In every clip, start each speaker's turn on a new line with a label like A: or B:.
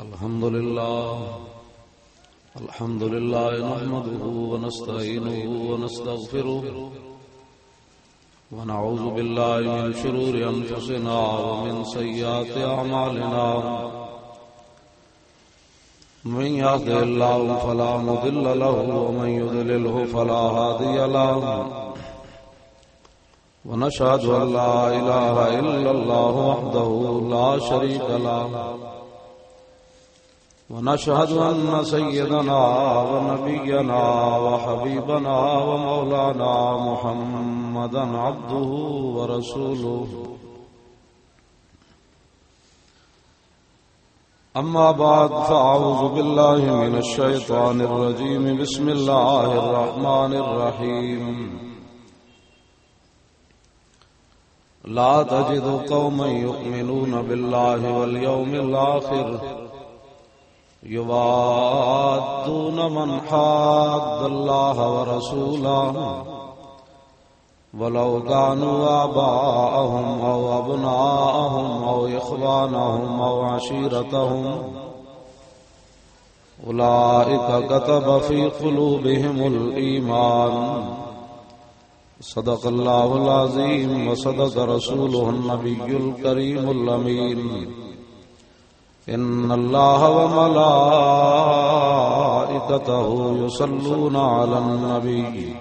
A: الحمد لله الحمد لله نحمده ونستعينه ونستغفره ونعوذ بالله من من شرور أنفسنا ومن ومن سيئات أعمالنا الله الله فلا فلا مضل له له هادي ونشهد أن لا لا إله إلا وحده شريك له ونشهد أن سيدنا ونبينا وحبيبنا ومولانا محمدا عبده ورسوله أما بعد فأعوذ بالله من الشيطان الرجيم بسم الله الرحمن الرحيم لا تجد قوما يؤمنون بالله واليوم الآخر يوادون من حاد الله ورسوله ولو كانوا آباءهم أو أو أبناءهم إخوانهم أو عشيرتهم أولئك كتب في قلوبهم الإيمان صدق الله العظيم وصدق رسوله النبي الكريم الأمين الله وملائكته يصلون على النبي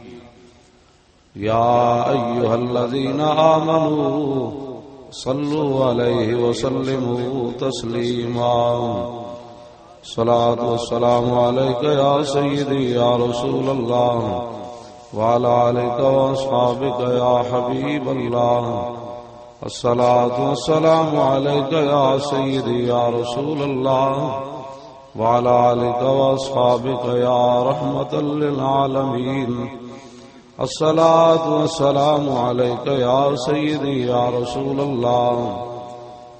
A: يا يا يا الذين صلوا عليه وسلموا تسليما والسلام عليك سيدي رسول الله وعلى سلام والا يا حبيب الله الصلاة والسلام عليك يا سيدي يا رسول الله وعلى آلك وأصحابك يا رحمة للعالمين الصلاة والسلام عليك يا سيدي يا رسول الله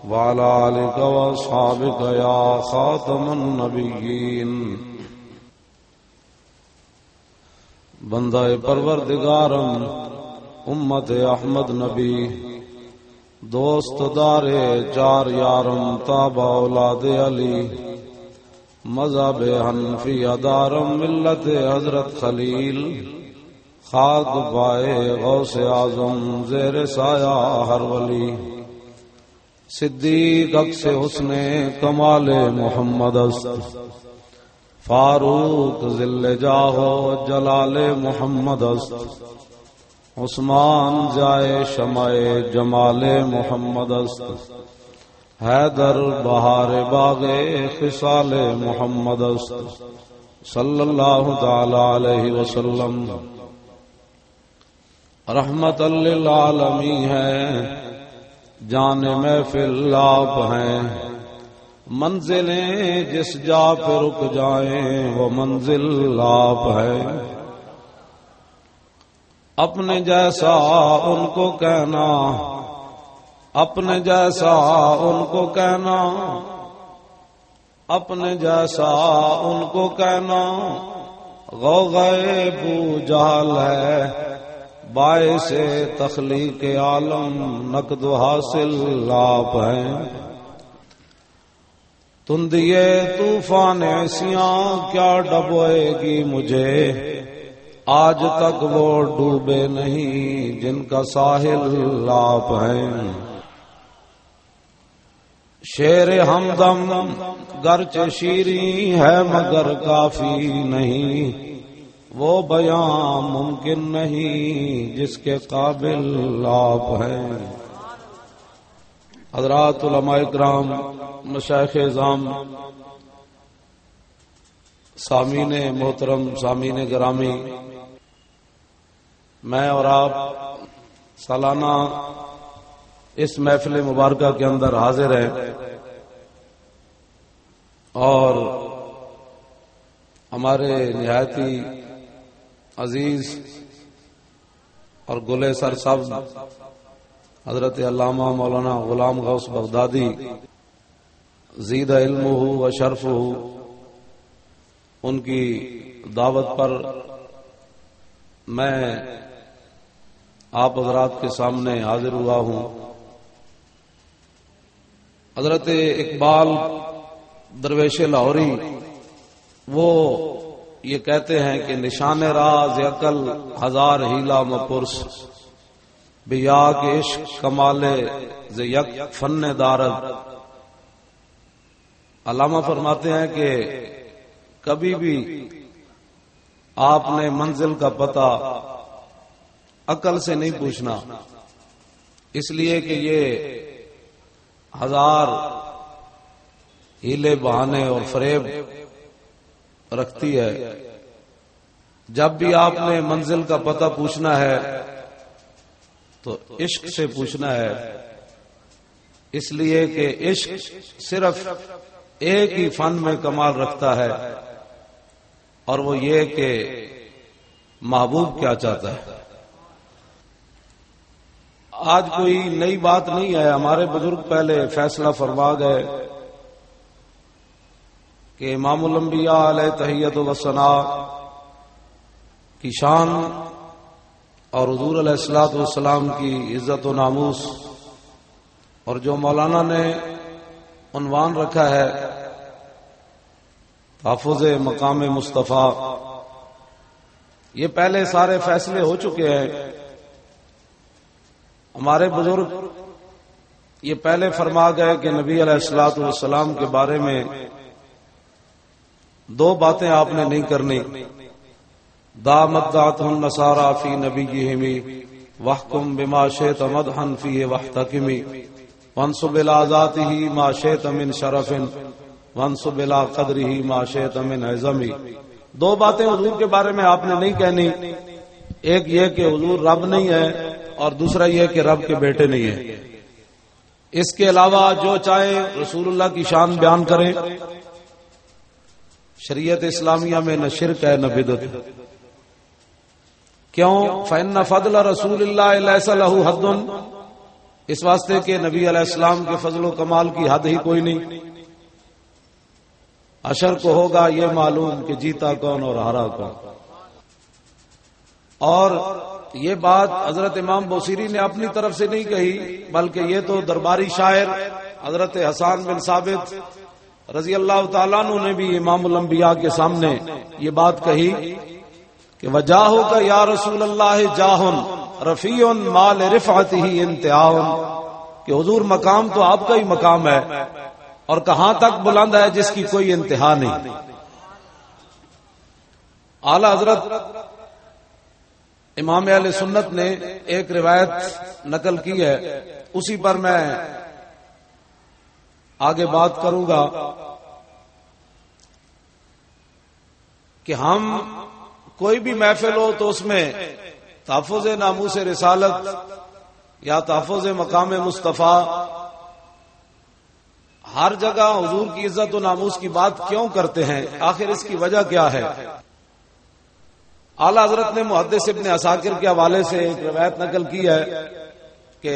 A: وعلى آلك وأصحابك يا خاتم النبيين بندہ پروردگارم امت احمد نبی دوست دار چار یارم تاب اولاد علی مذہب حنفی ادارم ملت حضرت خلیل خاک بائے غوث اعظم زیر سایہ ہر ولی صدیق اکس حسن کمال محمد است فاروق ذل جاہو جلال محمد است عثمان جائے شمع جمال محمد است حیدر بہار خصال خسال است صلی اللہ تعالی علیہ وسلم رحمت للعالمی ہے ہے میں محفل آپ ہیں منزلیں جس جا پہ رک جائیں وہ منزل لاپ ہے اپنے جیسا ان کو کہنا اپنے جیسا ان کو کہنا اپنے جیسا ان کو کہنا غو گئے بو جال ہے باعث تخلیق عالم نقد و حاصل لاپ ہیں تم طوفان ایسیاں کیا ڈبوئے گی مجھے آج تک وہ ڈوبے نہیں جن کا ساحل لاپ ہے شیر ہم دم گر چشیری ہے مگر کافی نہیں وہ بیان ممکن نہیں جس کے قابل لاپ ہیں حضرات علماء اکرام مشاخم اظام سامین محترم سامین گرامی میں اور آپ سالانہ
B: اس محفل مبارکہ کے اندر حاضر ہیں
A: اور ہمارے نہایتی عزیز اور گلے سر سبز حضرت علامہ مولانا غلام غوث بغدادی زید علم ہو و شرف ہو ان کی دعوت پر میں آپ حضرات کے سامنے حاضر ہوا ہوں حضرت اقبال درویش لاہوری وہ یہ کہتے ہیں کہ نشان راز عقل ہزار ہیلا مپرس بیا کے کمال فن دارد علامہ فرماتے ہیں کہ کبھی بھی آپ نے منزل کا پتہ عقل سے نہیں پوچھنا اس لیے کہ یہ ہزار ہیلے بہانے اور فریب رکھتی ہے جب بھی آپ نے منزل کا پتہ پوچھنا ہے تو عشق سے پوچھنا ہے اس لیے کہ عشق صرف ایک ہی فن میں کمال رکھتا ہے اور وہ یہ کہ محبوب کیا چاہتا ہے آج کوئی نئی بات نہیں ہے ہمارے بزرگ پہلے فیصلہ فرما گئے کہ امام الانبیاء علیہ تحیت و صنا کی شان اور حضور علیہ السلاط والسلام کی عزت و ناموس اور جو مولانا نے عنوان رکھا ہے تحفظ مقام مصطفیٰ یہ پہلے سارے فیصلے ہو چکے ہیں ہمارے بزرگ یہ پہلے فرما گئے کہ نبی علیہ السلاۃ والسلام کے بارے میں دو باتیں آپ نے نہیں کرنی ہن نسارا فی نبی وح کم بما شیت مد ہن فی وح تکمی ونس و بلا ہی ما شیت امن شرفن ونس بلا قدر ہی ما شیت امن ایزمی دو باتیں حضور کے بارے میں آپ نے نہیں کہنی ایک یہ کہ حضور رب نہیں ہے اور دوسرا یہ کہ رب کے بیٹے نہیں ہیں اس کے علاوہ جو چاہے رسول اللہ کی شان بیان کریں شریعت اسلامیہ میں نہ شرک ہے نہ بدت فن فضل رسول اللہ حد اس واسطے کہ نبی علیہ السلام کے فضل و کمال کی حد ہی کوئی نہیں اشر کو ہوگا یہ معلوم کہ جیتا کون اور ہارا کون اور یہ بات حضرت امام بوسیری نے اپنی طرف سے نہیں کہی بلکہ یہ تو درباری شاعر حضرت حسان بن ثابت رضی اللہ تعالیٰ نے بھی امام الانبیاء کے سامنے یہ بات کہی کہ وجہ کا یا رسول اللہ جاہن رفیع مال رفعت ہی انتہا کہ حضور مقام تو آپ کا ہی مقام ہے اور کہاں تک بلند ہے جس کی کوئی انتہا نہیں اعلی حضرت امام علیہ سنت نے ایک روایت نقل کی ہے اسی پر میں آگے بات کروں گا کہ ہم کوئی بھی محفل ہو تو اس میں تحفظ ناموس رسالت یا تحفظ مقام مصطفیٰ ہر جگہ حضور کی عزت و ناموس کی بات کیوں کرتے ہیں آخر اس کی وجہ کیا ہے اعلی حضرت نے محدث ابن اثاکر کے حوالے سے ایک روایت نقل کی ہے کہ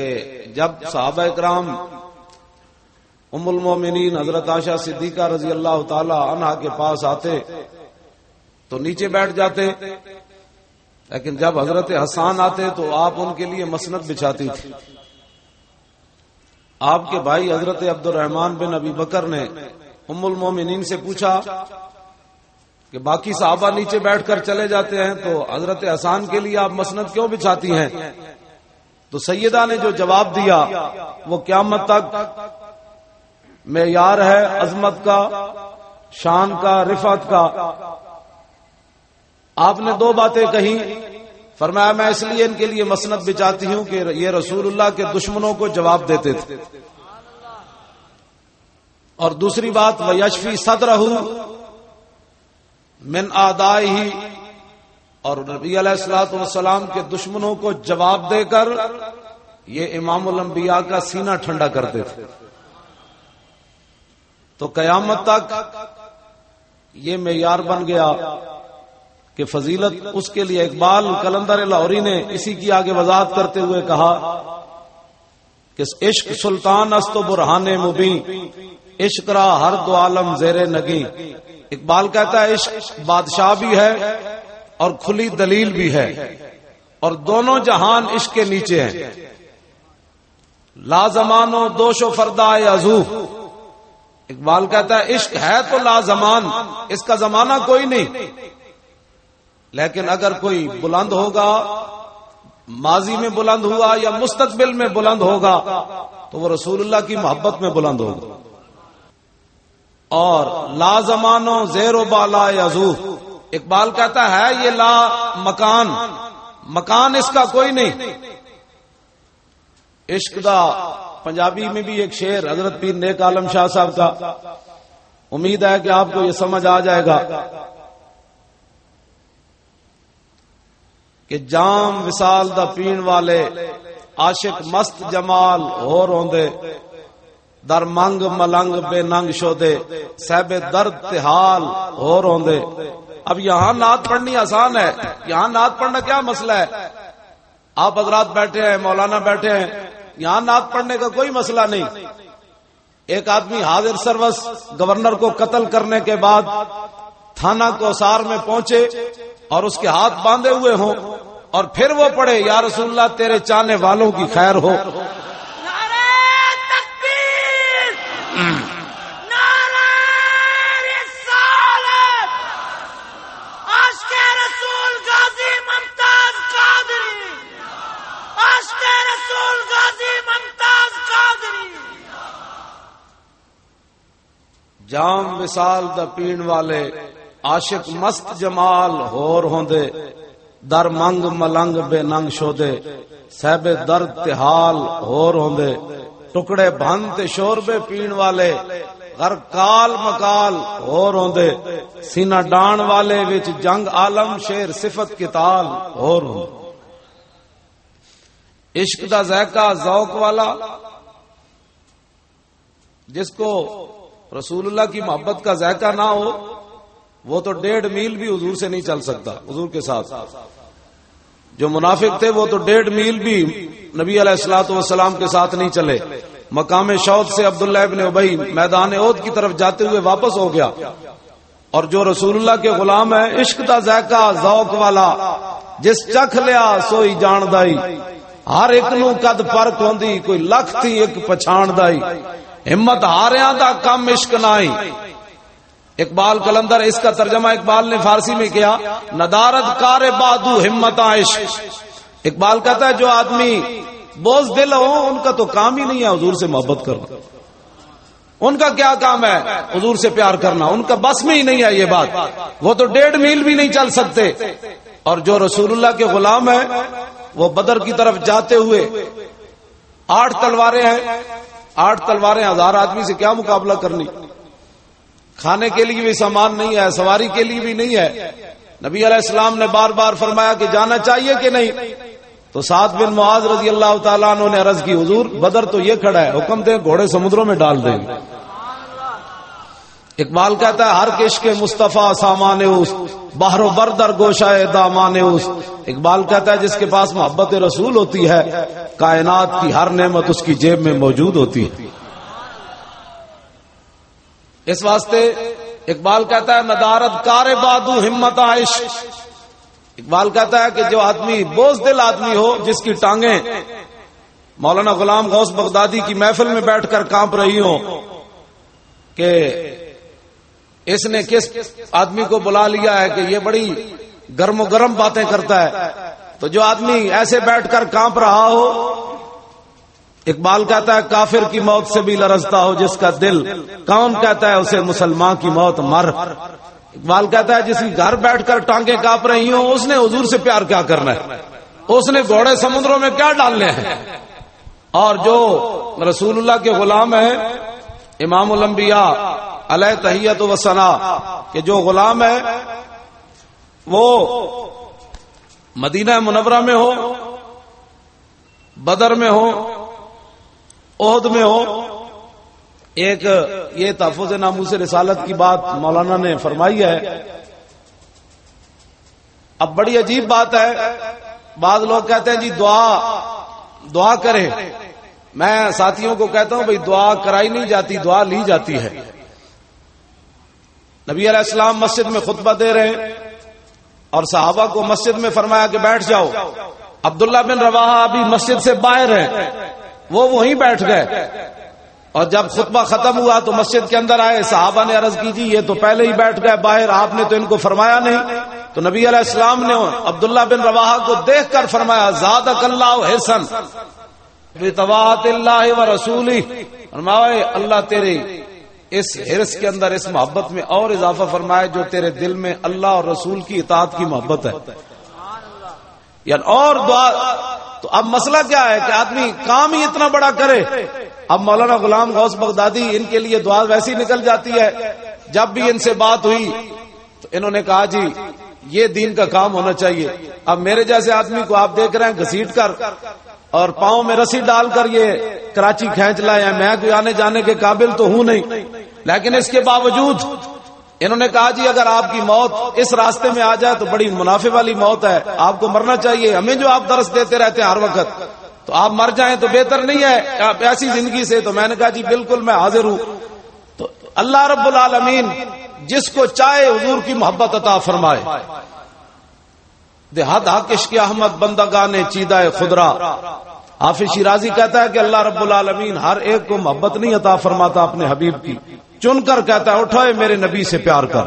A: جب صحابہ اکرام ام المومنین حضرت صدیقہ رضی اللہ تعالی عنہا کے پاس آتے تو نیچے بیٹھ جاتے لیکن جب حضرت حسان آتے تو آپ ان کے لیے مسنت بچھاتی تھی آپ کے بھائی حضرت عبد الرحمان بن ابی بکر نے ام المومنین سے پوچھا کہ باقی صحابہ نیچے بیٹھ کر چلے جاتے ہیں تو حضرت احسان کے لیے آپ مسند کیوں بچھاتی ہیں تو سیدہ نے جو جواب دیا وہ قیامت تک میں یار ہے عظمت کا شان کا رفت کا آپ نے دو باتیں کہیں فرمایا میں اس لیے ان کے لیے مسنت بچاتی ہوں کہ یہ رسول اللہ کے دشمنوں کو جواب دیتے تھے اور دوسری بات وہ یشفی صدر ہوں من آدائی ہی اور نبی علیہ السلاۃ والسلام کے دشمنوں کو جواب دے کر یہ امام الانبیاء کا سینہ ٹھنڈا کرتے تھے تو قیامت تک یہ معیار بن گیا کہ فضیلت اس کے لیے اقبال کلندر لاہوری نے اسی کی آگے وضاحت کرتے ہوئے کہا کہ عشق سلطان است و برہانے مبین عشق را ہر دو عالم زیر نگی اقبال کہتا ہے عشق بادشاہ بھی ہے اور کھلی دلیل بھی ہے اور دونوں جہان عشق کے نیچے ہیں لازمان و دوش و فردا یا اقبال کہتا ہے عشق ہے تو لازمان اس کا زمانہ کوئی نہیں لیکن اگر کوئی بلند ہوگا ماضی میں بلند ہوا یا مستقبل میں بلند ہوگا تو وہ رسول اللہ کی محبت میں بلند ہوگا اور لا زمانوں زیر و بالا یزو اقبال کہتا ہے یہ لا مکان مکان اس کا کوئی نہیں عشق دا پنجابی میں بھی ایک شیر حضرت پیر نیک عالم شاہ صاحب کا امید ہے کہ آپ کو یہ سمجھ آ جائے گا کہ جام وسال دا پین والے عاشق مست جمال ہو روندے در منگ ملنگ بے ننگ شو دے سہب درد تحال ہو روندے اب یہاں نعت پڑھنی آسان ہے یہاں نعت پڑھنا کیا مسئلہ ہے آپ حضرات بیٹھے ہیں مولانا بیٹھے ہیں یہاں نعت پڑھنے کا کوئی مسئلہ نہیں ایک آدمی حاضر سروس گورنر کو قتل کرنے کے بعد تھانہ کو سار میں پہنچے اور اس کے ہاتھ باندھے ہوئے ہوں اور پھر وہ پڑھے اللہ تیرے چاہنے والوں کی خیر ہو جام وسال دا پین والے عاشق مست جمال ہور ہوندے در منگ ملنگ بے ننگ شو دے سہب درد تحال ہور ہوندے ٹکڑے تے شوربے پین والے ہر کال مکال سینہ ڈان والے وچ جنگ عالم صفت ڈانے تال ہو عشق دا ذائقہ ذوق والا جس کو رسول اللہ کی محبت کا ذائقہ نہ ہو وہ تو ڈیڑھ میل بھی حضور سے نہیں چل سکتا حضور کے ساتھ جو منافق تھے وہ تو ڈیڑھ میل بھی نبی علیہ السلاۃ والسلام کے ساتھ نہیں چلے مقام شوق سے عبداللہ ابن ابئی میدان کی طرف جاتے ہوئے واپس ہو گیا اور جو رسول اللہ کے غلام ہے عشق دا ذائقہ ذوق والا جس چکھ لیا سوئی جان دائی ہر ایک نو قد فرق کوندی کوئی لکھ تھی ایک پچھان دائی ہمت ہاریاں دا کم عشق نائی اقبال کلندر اس کا ترجمہ اقبال نے فارسی میں کیا ندارت کار بادو ہمت عشق اقبال کہتا ہے جو آدمی بوز دل ہو ان کا تو کام ہی نہیں ہے حضور سے محبت کرنا ان کا کیا کام ہے حضور سے پیار کرنا ان کا بس میں ہی نہیں ہے یہ بات وہ تو ڈیڑھ میل بھی نہیں چل سکتے اور جو رسول اللہ کے غلام ہیں وہ بدر کی طرف جاتے ہوئے آٹھ تلواریں ہیں آٹھ تلواریں ہزار آدمی سے کیا مقابلہ کرنی کھانے کے لیے بھی سامان نہیں ہے سواری کے لیے بھی نہیں ہے نبی علیہ السلام نے بار بار فرمایا کہ جانا چاہیے کہ نہیں تو سات بن معاذ رضی اللہ تعالیٰ عنہ نے عرض کی حضور بدر تو یہ کھڑا ہے حکم دے گھوڑے سمندروں میں ڈال دیں اقبال کہتا ہے ہر کش کے مصطفیٰ سامان اس باہر و گوشا اقبال کہتا ہے جس کے پاس محبت رسول ہوتی ہے کائنات کی ہر نعمت اس کی جیب میں موجود ہوتی ہے اس واسطے اقبال کہتا ہے ندارت کار بادو ہمت عائش اقبال کہتا ہے کہ جو آدمی بوز دل آدمی ہو جس کی ٹانگیں مولانا غلام غوث بغدادی کی محفل میں بیٹھ کر کانپ رہی ہوں کہ اس نے کس آدمی کو بلا لیا ہے کہ یہ بڑی گرم و گرم باتیں کرتا ہے تو جو آدمی ایسے بیٹھ کر کانپ رہا ہو اقبال کہتا ہے کافر کی موت سے بھی لرزتا ہو جس کا دل کام کہتا ہے اسے مسلمان کی موت مر اقبال کہتا ہے جس کی گھر بیٹھ کر ٹانگیں کاپ رہی ہوں اس نے حضور سے پیار کیا کرنا ہے اس نے گھوڑے سمندروں میں کیا ڈالنے ہیں اور جو رسول اللہ کے غلام ہیں امام الانبیاء علیہ تحیت و وسلا
B: کہ جو غلام ہے
A: وہ مدینہ منورہ میں ہو بدر میں ہو عہد میں ہو ایک یہ تحفظ نامو سے رسالت کی بات مولانا نے فرمائی ہے اب بڑی عجیب بات ہے بعض لوگ کہتے ہیں جی دعا دعا کرے میں ساتھیوں کو کہتا ہوں بھائی دعا کرائی نہیں جاتی دعا لی جاتی ہے نبی علیہ السلام مسجد میں خطبہ دے رہے ہیں اور صحابہ کو مسجد میں فرمایا کہ بیٹھ جاؤ عبداللہ بن روا ابھی مسجد سے باہر ہیں وہ وہیں بیٹھ
B: گئے
A: اور جب خطبہ ختم ہوا تو مسجد کے اندر آئے صحابہ نے عرض کی جی یہ تو پہلے ہی بیٹھ گئے باہر آپ نے تو ان کو فرمایا نہیں تو نبی علیہ السلام نے عبداللہ بن روا کو دیکھ کر فرمایا زاد اللہ حسن حرسن اللہ و رسولی فرمایا اللہ تیرے اس ہرس کے اندر اس محبت میں اور اضافہ فرمائے جو تیرے دل میں اللہ اور رسول کی اطاعت کی محبت ہے یعنی اور دعا تو اب مسئلہ کیا ہے کہ آدمی کام ہی اتنا بڑا کرے اب مولانا غلام غوث بغدادی ان کے لیے دعا ویسی نکل جاتی ہے جب بھی ان سے بات ہوئی تو انہوں نے کہا جی یہ دین کا کام ہونا چاہیے اب میرے جیسے آدمی کو آپ دیکھ رہے ہیں گھسیٹ کر اور پاؤں میں رسی ڈال کر یہ کراچی کھینچ لائے میں کوئی آنے جانے کے قابل تو ہوں نہیں لیکن اس کے باوجود انہوں نے کہا جی اگر آپ کی موت اس راستے میں آ جائے تو بڑی منافع والی موت ہے آپ کو مرنا چاہیے ہمیں جو آپ درس دیتے رہتے ہیں ہر وقت تو آپ مر جائیں تو بہتر نہیں ہے آپ ایسی زندگی سے تو میں نے کہا جی بالکل میں حاضر ہوں تو اللہ رب العالمین جس کو چاہے حضور کی محبت عطا فرمائے دیہات حاکش کے احمد بندا نے چیدہ خدرا حافظ شیرازی کہتا ہے کہ اللہ رب العالمین ہر ایک کو محبت نہیں عطا فرماتا اپنے حبیب کی چن کر کہتا ہے اٹھائے میرے نبی سے پیار کر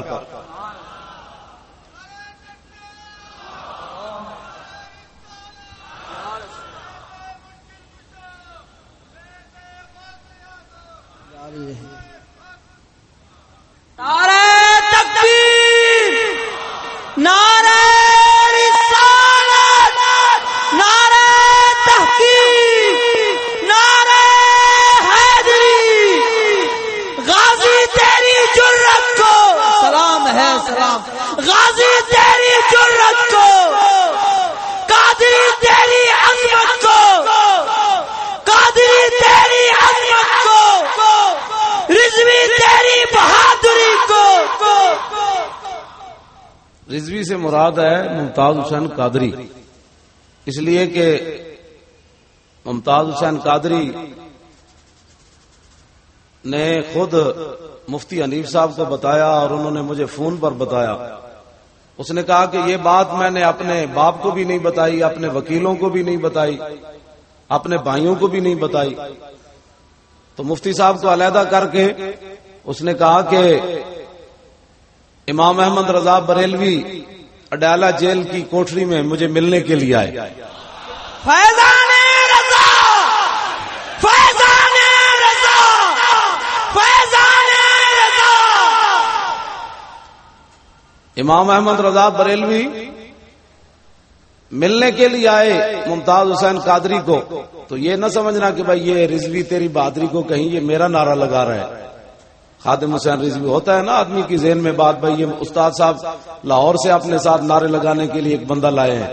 A: حسین قادری اس لیے کہ ممتاز حسین قادری نے خود مفتی انیف صاحب کو بتایا اور انہوں نے مجھے فون پر بتایا اس نے کہا کہ یہ بات میں نے اپنے باپ کو بھی نہیں بتائی اپنے وکیلوں کو بھی نہیں بتائی اپنے بھائیوں کو بھی نہیں بتائی تو مفتی صاحب کو علیحدہ کر کے اس نے کہا کہ امام احمد رضا بریلوی اڈالا جیل کی کوٹری میں مجھے ملنے کے لیے آئے امام احمد رضا بریلوی ملنے کے لیے آئے ممتاز حسین قادری کو تو یہ نہ سمجھنا کہ بھائی یہ رضوی تیری بہادری کو کہیں یہ میرا نعرہ لگا رہا ہے خادم حسین رضوی ہوتا ہے نا آدمی کی ذہن میں بات بھائی استاد صاحب لاہور سے اپنے ساتھ نعرے لگانے کے لیے ایک بندہ لائے ہیں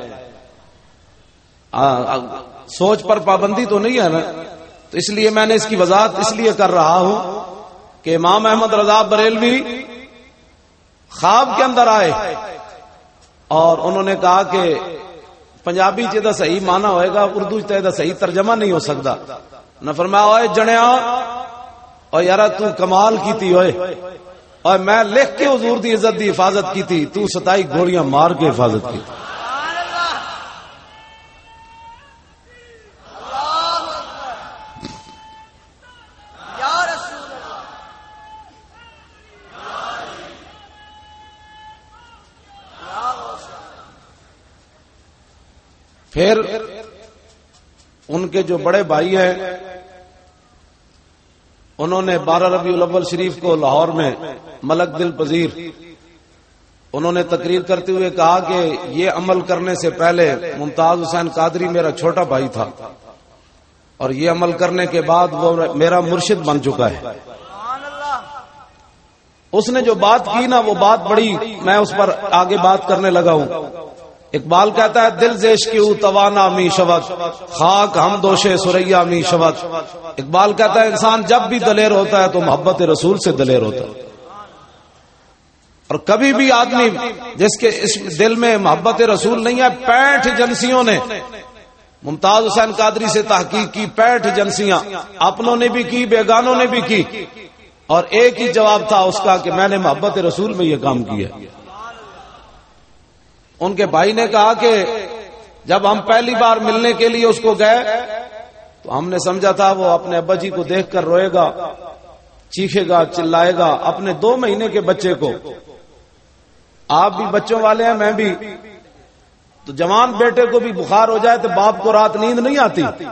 A: سوچ پر پابندی تو نہیں ہے نا تو اس لیے میں نے اس کی وضاحت اس لیے کر رہا ہوں کہ امام احمد رضا بریل بھی خواب کے اندر آئے اور انہوں نے کہا کہ پنجابی سے صحیح معنی ہوئے گا اردو صحیح ترجمہ نہیں ہو سکتا نہ فرمایا جنیا اور یار تو کمال کی تھی اور میں لکھ کے حضور دی عزت دی حفاظت کی تھی تو ستائی گوڑیاں مار کے حفاظت کی پھر ان کے جو بڑے بھائی ہیں انہوں نے بارہ ربی الاول شریف کو لاہور میں ملک دل پذیر انہوں نے تقریر کرتے ہوئے کہا کہ یہ عمل کرنے سے پہلے ممتاز حسین قادری میرا چھوٹا بھائی تھا اور یہ عمل کرنے کے بعد وہ میرا مرشد بن چکا ہے اس نے جو بات کی نا وہ بات بڑی میں اس پر آگے بات کرنے لگا ہوں اقبال کہتا ہے دل زیش کی او توانا می شوت خاک ہم دوشے سریا می شوت اقبال کہتا ہے انسان جب بھی دلیر ہوتا ہے تو محبت رسول سے دلیر ہوتا ہے اور کبھی بھی آدمی جس کے اس دل میں محبت رسول نہیں ہے پینٹ جنسیوں نے ممتاز حسین قادری سے تحقیق کی پینٹ ایجنسیاں اپنوں نے بھی کی بیگانوں نے بھی کی اور ایک ہی جواب تھا اس کا کہ میں نے محبت رسول میں یہ کام کیا ان کے بھائی نے کہا کہ جب ہم پہلی بار ملنے کے لیے اس کو گئے تو ہم نے سمجھا تھا وہ اپنے ابا جی کو دیکھ کر روئے گا چیخے گا چلائے گا اپنے دو مہینے کے بچے کو آپ بھی بچوں والے ہیں میں بھی تو جوان بیٹے کو بھی بخار ہو جائے تو باپ کو رات نیند نہیں آتی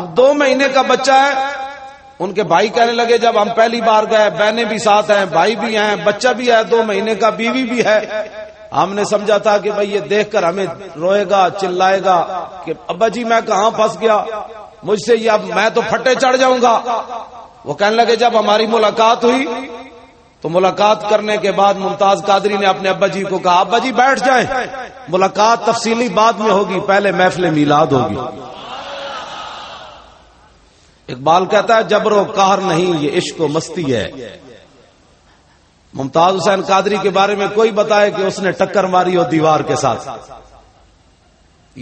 A: اب دو مہینے کا بچہ ہے ان کے بھائی کہنے لگے جب ہم پہلی بار گئے بہنیں بھی ساتھ ہیں بھائی بھی ہیں بچہ بھی ہے دو مہینے کا بیوی بھی ہے ہم نے سمجھا تھا کہ بھائی یہ دیکھ کر ہمیں روئے گا چلائے گا کہ ابا جی میں کہاں پھنس گیا مجھ سے یہ اب میں تو پھٹے چڑھ جاؤں گا وہ کہنے لگے جب ہماری ملاقات ہوئی تو ملاقات کرنے کے بعد ممتاز قادری نے اپنے ابا جی کو کہا ابا جی بیٹھ جائیں ملاقات تفصیلی بعد میں ہوگی پہلے محفل میلاد ہوگی اقبال کہتا ہے جبر و کار نہیں یہ عشق و مستی ہے ممتاز حسین قادری کے بارے میں کوئی بتائے کہ اس نے ٹکر ماری ہو دیوار کے ساتھ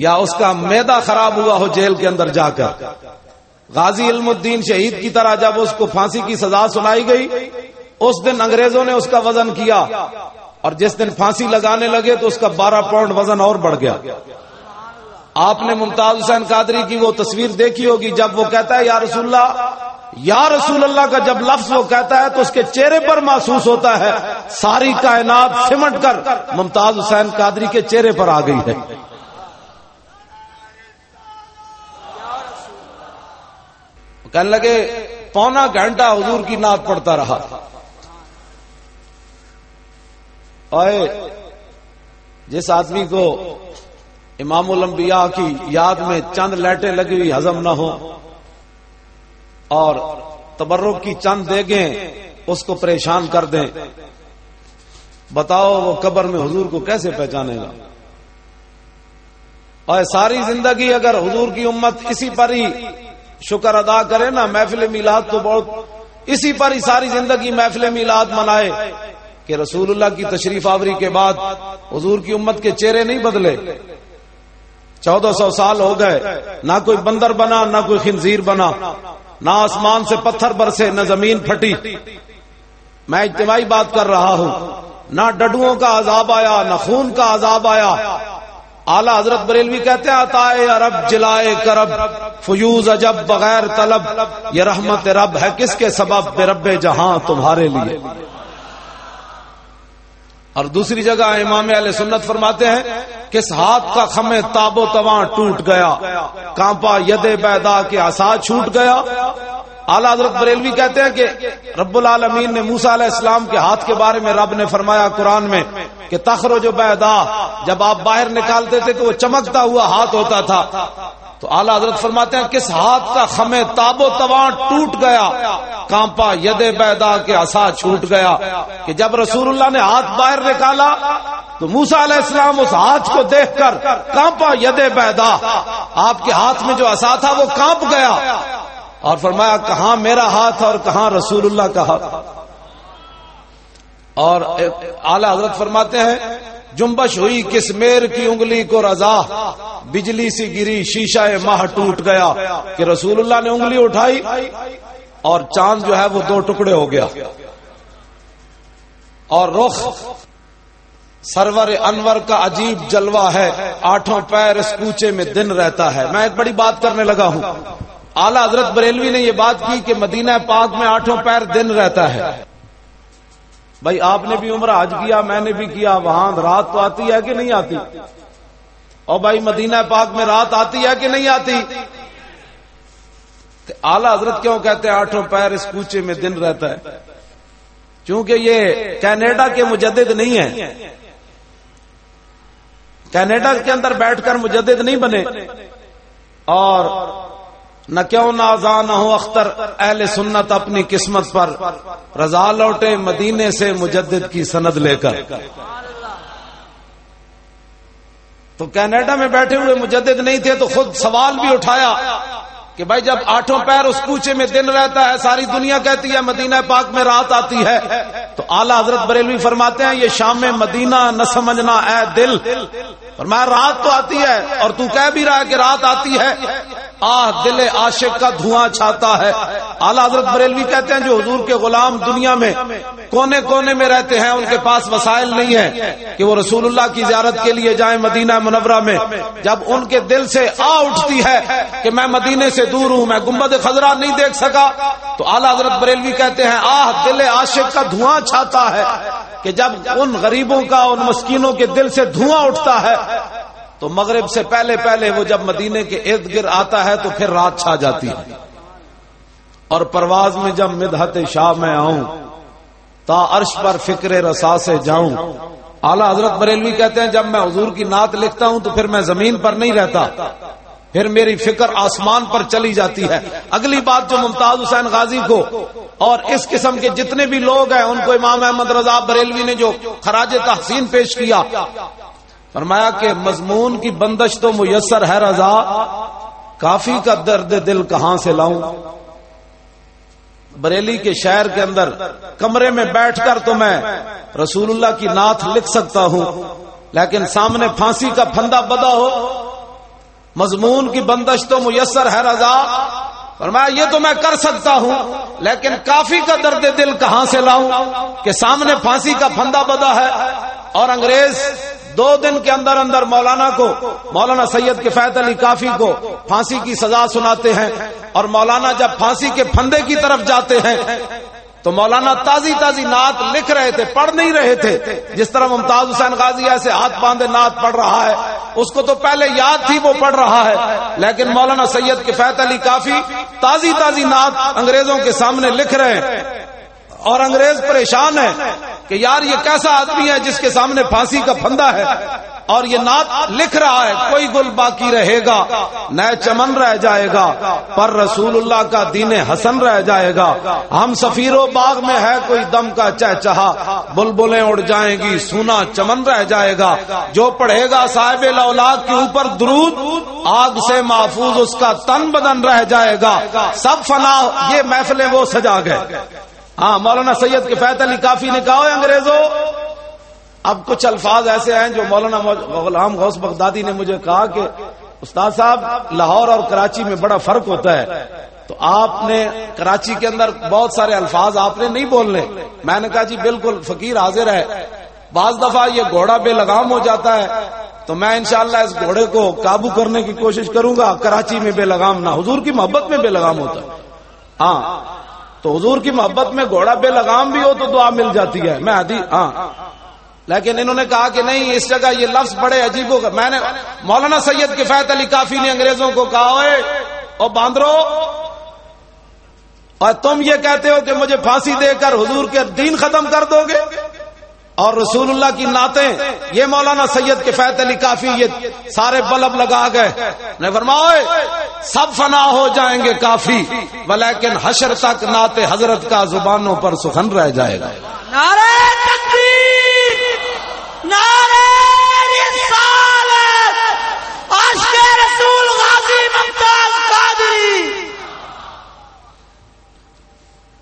A: یا اس کا میدا خراب ہوا ہو جیل کے اندر جا کر غازی علم الدین شہید کی طرح جب اس کو پھانسی کی سزا سنائی گئی اس دن انگریزوں نے اس کا وزن کیا اور جس دن پھانسی لگانے لگے تو اس کا بارہ پاؤنڈ وزن اور بڑھ گیا آپ نے ممتاز حسین قادری کی وہ تصویر دیکھی ہوگی جب وہ کہتا ہے یا رسول اللہ یا رسول اللہ کا جب لفظ وہ کہتا ہے تو اس کے چہرے پر محسوس ہوتا ہے ساری کائنات سمٹ کر ممتاز حسین قادری کے چہرے پر آ گئی ہے کہنے لگے پونا گھنٹہ حضور کی نعت پڑتا رہا اور جس آدمی کو امام الانبیاء کی یاد میں چند لیٹیں لگی ہوئی ہضم نہ ہو اور تبرک کی چند دے گے اس کو پریشان کر دیں بتاؤ وہ قبر میں حضور کو کیسے پہچانے گا اور ساری زندگی اگر حضور کی امت اسی پر ہی شکر ادا کرے نا محفل میلاد تو بہت اسی پر ہی ساری زندگی محفل میلاد منائے کہ رسول اللہ کی تشریف آوری کے بعد حضور کی امت کے چہرے نہیں بدلے چودہ سو سال ہو گئے نہ کوئی بندر بنا نہ کوئی خنزیر بنا نہ آسمان سے پتھر برسے نہ زمین پھٹی میں اجتماعی بات کر رہا ہوں نہ ڈڈوؤں کا عذاب آیا نہ خون کا عذاب آیا اعلی حضرت بریلوی کہتے آتا ہے عرب جلائے کرب فیوز عجب بغیر طلب یہ رحمت رب ہے کس کے سبب بے رب جہاں تمہارے لیے اور دوسری جگہ امام علیہ سنت فرماتے ہیں کس ہاتھ کا تاب و تواں ٹوٹ گیا کانپا ید بیدا کے آسا چھوٹ گیا اعلی حضرت بریلوی کہتے ہیں کہ رب العالمین نے موسا علیہ السلام کے ہاتھ کے بارے میں رب نے فرمایا قرآن میں کہ تخر و جو بیدا جب آپ باہر نکالتے تھے تو وہ چمکتا ہوا ہاتھ ہوتا تھا تو اعلی حضرت فرماتے ہیں کس ہاتھ کا خمے تاب و تبان ٹوٹ گیا کانپا ید بیدا کے اصا چھوٹ گیا کہ جب رسول اللہ نے ہاتھ باہر نکالا تو موسا علیہ السلام اس ہاتھ کو دیکھ کر کانپا ید بیدا آپ کے ہاتھ میں جو اصا تھا وہ کانپ گیا اور فرمایا کہاں میرا ہاتھ اور کہاں رسول اللہ کا ہاتھ اور اعلی حضرت فرماتے ہیں جنبش ہوئی کس میر کی انگلی کو رضا بجلی سی گری شیشہ ماہ ٹوٹ گیا کہ رسول اللہ نے انگلی اٹھائی اور چاند جو ہے وہ دو ٹکڑے ہو گیا اور رخ سرور انور کا عجیب جلوہ ہے آٹھوں پیر اس کوچے میں دن رہتا ہے میں ایک بڑی بات کرنے لگا ہوں اعلی حضرت بریلوی نے یہ بات کی کہ مدینہ پاک میں آٹھوں پیر دن رہتا ہے بھائی آپ نے بھی عمرہ آج کیا میں نے بھی کیا وہاں رات تو آتی ہے کہ نہیں آتی اور بھائی مدینہ پاک میں رات آتی ہے کہ نہیں آتی اعلی حضرت کیوں کہتے ہیں آٹھوں پیر اس کوچے میں دن رہتا ہے کیونکہ یہ کینیڈا کے مجدد نہیں ہے کینیڈا کے اندر بیٹھ کر مجدد نہیں بنے اور نہ کیوں نہ نہ ہو اختر اہل سنت اپنی قسمت پر رضا لوٹے مدینے سے مجدد کی سند لے کر تو کینیڈا میں بیٹھے ہوئے مجدد نہیں تھے تو خود سوال بھی اٹھایا کہ بھائی جب آٹھوں پیر اس کوچے میں دن رہتا ہے ساری دنیا کہتی ہے مدینہ پاک میں رات آتی ہے تو اعلیٰ حضرت بریلوی فرماتے ہیں یہ شام میں مدینہ نہ سمجھنا اے دل فرمایا رات تو آتی ہے اور تو کہہ بھی رہا ہے کہ رات آتی ہے آہ دل عاشق کا دھواں چھاتا ہے اعلیٰ حضرت بریلوی کہتے ہیں جو حضور کے غلام دنیا میں کونے کونے میں رہتے ہیں ان کے پاس وسائل نہیں ہیں کہ وہ رسول اللہ کی زیارت کے لیے جائیں مدینہ منورہ میں جب ان کے دل سے آ اٹھتی ہے کہ میں مدینے سے دور ہوں میں گمبد خزرا نہیں دیکھ سکا تو اعلیٰ حضرت بریلوی کہتے ہیں آہ دل عاشق کا دھواں چھاتا ہے کہ جب ان غریبوں کا ان مسکینوں کے دل سے دھواں اٹھتا ہے تو مغرب سے پہلے پہلے وہ جب مدینے کے ارد گرد آتا ہے تو پھر رات چھا جاتی ہے اور پرواز میں جب مدحت شاہ میں آؤں تا عرش پر فکر رسا سے جاؤں اعلی حضرت بریلوی کہتے ہیں جب میں حضور کی نعت لکھتا ہوں تو پھر میں زمین پر نہیں رہتا پھر میری فکر آسمان پر چلی جاتی ہے اگلی بات جو ممتاز حسین غازی کو اور اس قسم کے جتنے بھی لوگ ہیں ان کو امام احمد رضا بریلوی نے جو خراج تحسین پیش کیا فرمایا کہ مضمون کی بندش تو میسر ہے رضا کافی کا درد دل کہاں سے لاؤں بریلی کے شہر کے اندر کمرے میں بیٹھ کر تو میں رسول اللہ کی نعت لکھ سکتا ہوں لیکن سامنے پھانسی کا پھندا بدا ہو مضمون کی بندش تو میسر ہے رضا فرمایا یہ تو میں کر سکتا ہوں لیکن کافی کا درد دل کہاں سے لاؤں کہ سامنے پھانسی کا پھندا بدا ہے اور انگریز دو دن کے اندر اندر مولانا کو مولانا سید کے فیت علی کافی کو پھانسی کی سزا سناتے ہیں اور مولانا جب پھانسی کے پھندے کی طرف جاتے ہیں تو مولانا تازی تازی نعت لکھ رہے تھے پڑھ نہیں رہے تھے جس طرح ممتاز حسین غازی ایسے ہاتھ باندھے نعت پڑھ رہا ہے اس کو تو پہلے یاد تھی وہ پڑھ رہا ہے لیکن مولانا سید کے فیت علی کافی تازی تازی نعت انگریزوں کے سامنے لکھ رہے ہیں اور انگریز پریشان ہیں کہ یار یہ کیسا آدمی ہے جس کے سامنے پھانسی کا پھندا ہے اور یہ نعت لکھ رہا ہے کوئی گل باقی رہے گا نئے چمن رہ جائے گا پر رسول اللہ کا دین حسن رہ جائے گا ہم سفیر و باغ میں ہے کوئی دم کا چہ چاہا بلبلیں اڑ جائیں گی سونا چمن رہ جائے گا جو پڑھے گا صاحب اولاد کے اوپر درود آگ سے محفوظ اس کا تن بدن رہ جائے گا سب فنا یہ محفلیں وہ سجا گئے ہاں مولانا سید کے فیت علی کافی نے کہا انگریزوں اب کچھ الفاظ ایسے ہیں جو مولانا غلام غوث بغدادی نے مجھے کہا کہ استاد صاحب لاہور اور کراچی میں بڑا فرق ہوتا ہے تو آپ نے کراچی کے اندر بہت سارے الفاظ آپ نے نہیں بولنے میں نے کہا جی بالکل فقیر حاضر ہے بعض دفعہ یہ گھوڑا بے لگام ہو جاتا ہے تو میں انشاءاللہ اس گھوڑے کو قابو کرنے کی کوشش کروں گا کراچی میں بے لگام نہ حضور کی محبت میں بے لگام ہوتا ہے ہاں تو حضور کی محبت میں گھوڑا پہ لگام بھی ہو تو دعا مل جاتی ہے میں آدھی ہاں لیکن انہوں نے کہا کہ نہیں اس جگہ یہ لفظ بڑے عجیب ہو میں نے مولانا سید کی علی کافی نے انگریزوں کو کہا ہے اور باندرو اور تم یہ کہتے ہو کہ مجھے پھانسی دے کر حضور کے دین ختم کر دو گے اور رسول اللہ کی ناطے یہ مولانا سید کے علی کافی یہ سارے بلب لگا گئے نہیں فرماؤ سب فنا ہو جائیں گے کافی ولیکن حشر تک ناطے حضرت کا زبانوں پر سخن رہ جائے گا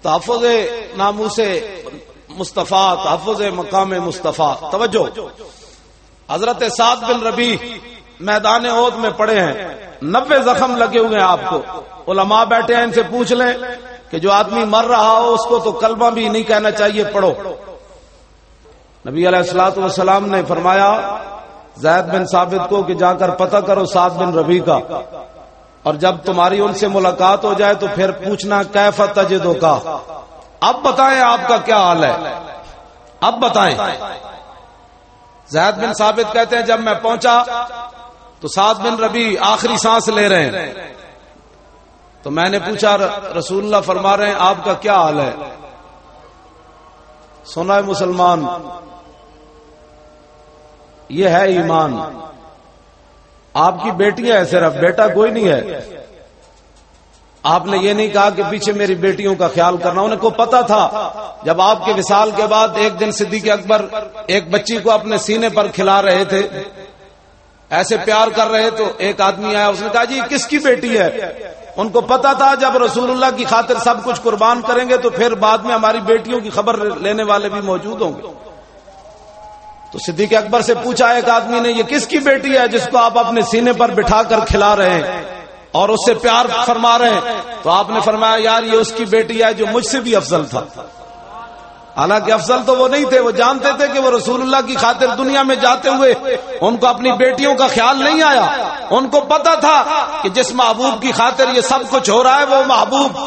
A: تحفظ ناموسے سے مصطفیٰ تحفظ مقام مصطفیٰ توجہ حضرت سعد بن ربی میدان عہد میں پڑے ہیں نبے زخم لگے ہوئے ہیں آپ کو علماء بیٹھے ہیں ان سے پوچھ لیں کہ جو آدمی مر رہا ہو اس کو تو کلمہ بھی نہیں کہنا چاہیے پڑھو نبی علیہ السلاۃ والسلام نے فرمایا زید بن ثابت کو کہ جا کر پتہ کرو سعد بن ربی کا اور جب تمہاری ان سے ملاقات ہو جائے تو پھر پوچھنا کیفت تجدو کا اب بتائیں آپ کا کیا حال ہے اب بتائیں زید بن ثابت کہتے ہیں جب میں پہنچا تو سات بن ربی آخری سانس لے رہے ہیں تو میں نے پوچھا رسول اللہ فرما رہے ہیں آپ کا کیا حال ہے سونا ہے مسلمان یہ ہے ایمان آپ کی بیٹیاں ہیں صرف بیٹا کوئی نہیں ہے آپ نے یہ نہیں کہا کہ پیچھے میری بیٹیوں کا خیال کرنا انہیں کو پتا تھا جب آپ کے وصال کے بعد ایک دن صدیق اکبر ایک بچی کو اپنے سینے پر کھلا رہے تھے ایسے پیار کر رہے تو ایک آدمی آیا اس نے کہا جی کس کی بیٹی ہے ان کو پتا تھا جب رسول اللہ کی خاطر سب کچھ قربان کریں گے تو پھر بعد میں ہماری بیٹیوں کی خبر لینے والے بھی موجود ہوں گے تو صدیق اکبر سے پوچھا ایک آدمی نے یہ کس کی بیٹی ہے جس کو آپ اپنے سینے پر بٹھا کر کھلا رہے ہیں اور اس سے پیار فرما رہے ہیں تو آپ نے فرمایا یار یہ اس کی بیٹی ہے جو مجھ سے بھی افضل تھا حالانکہ افضل تو وہ نہیں تھے وہ جانتے تھے کہ وہ رسول اللہ کی خاطر دنیا میں جاتے ہوئے ان کو اپنی بیٹیوں کا خیال نہیں آیا ان کو پتا تھا کہ جس محبوب کی خاطر یہ سب کچھ ہو رہا ہے وہ محبوب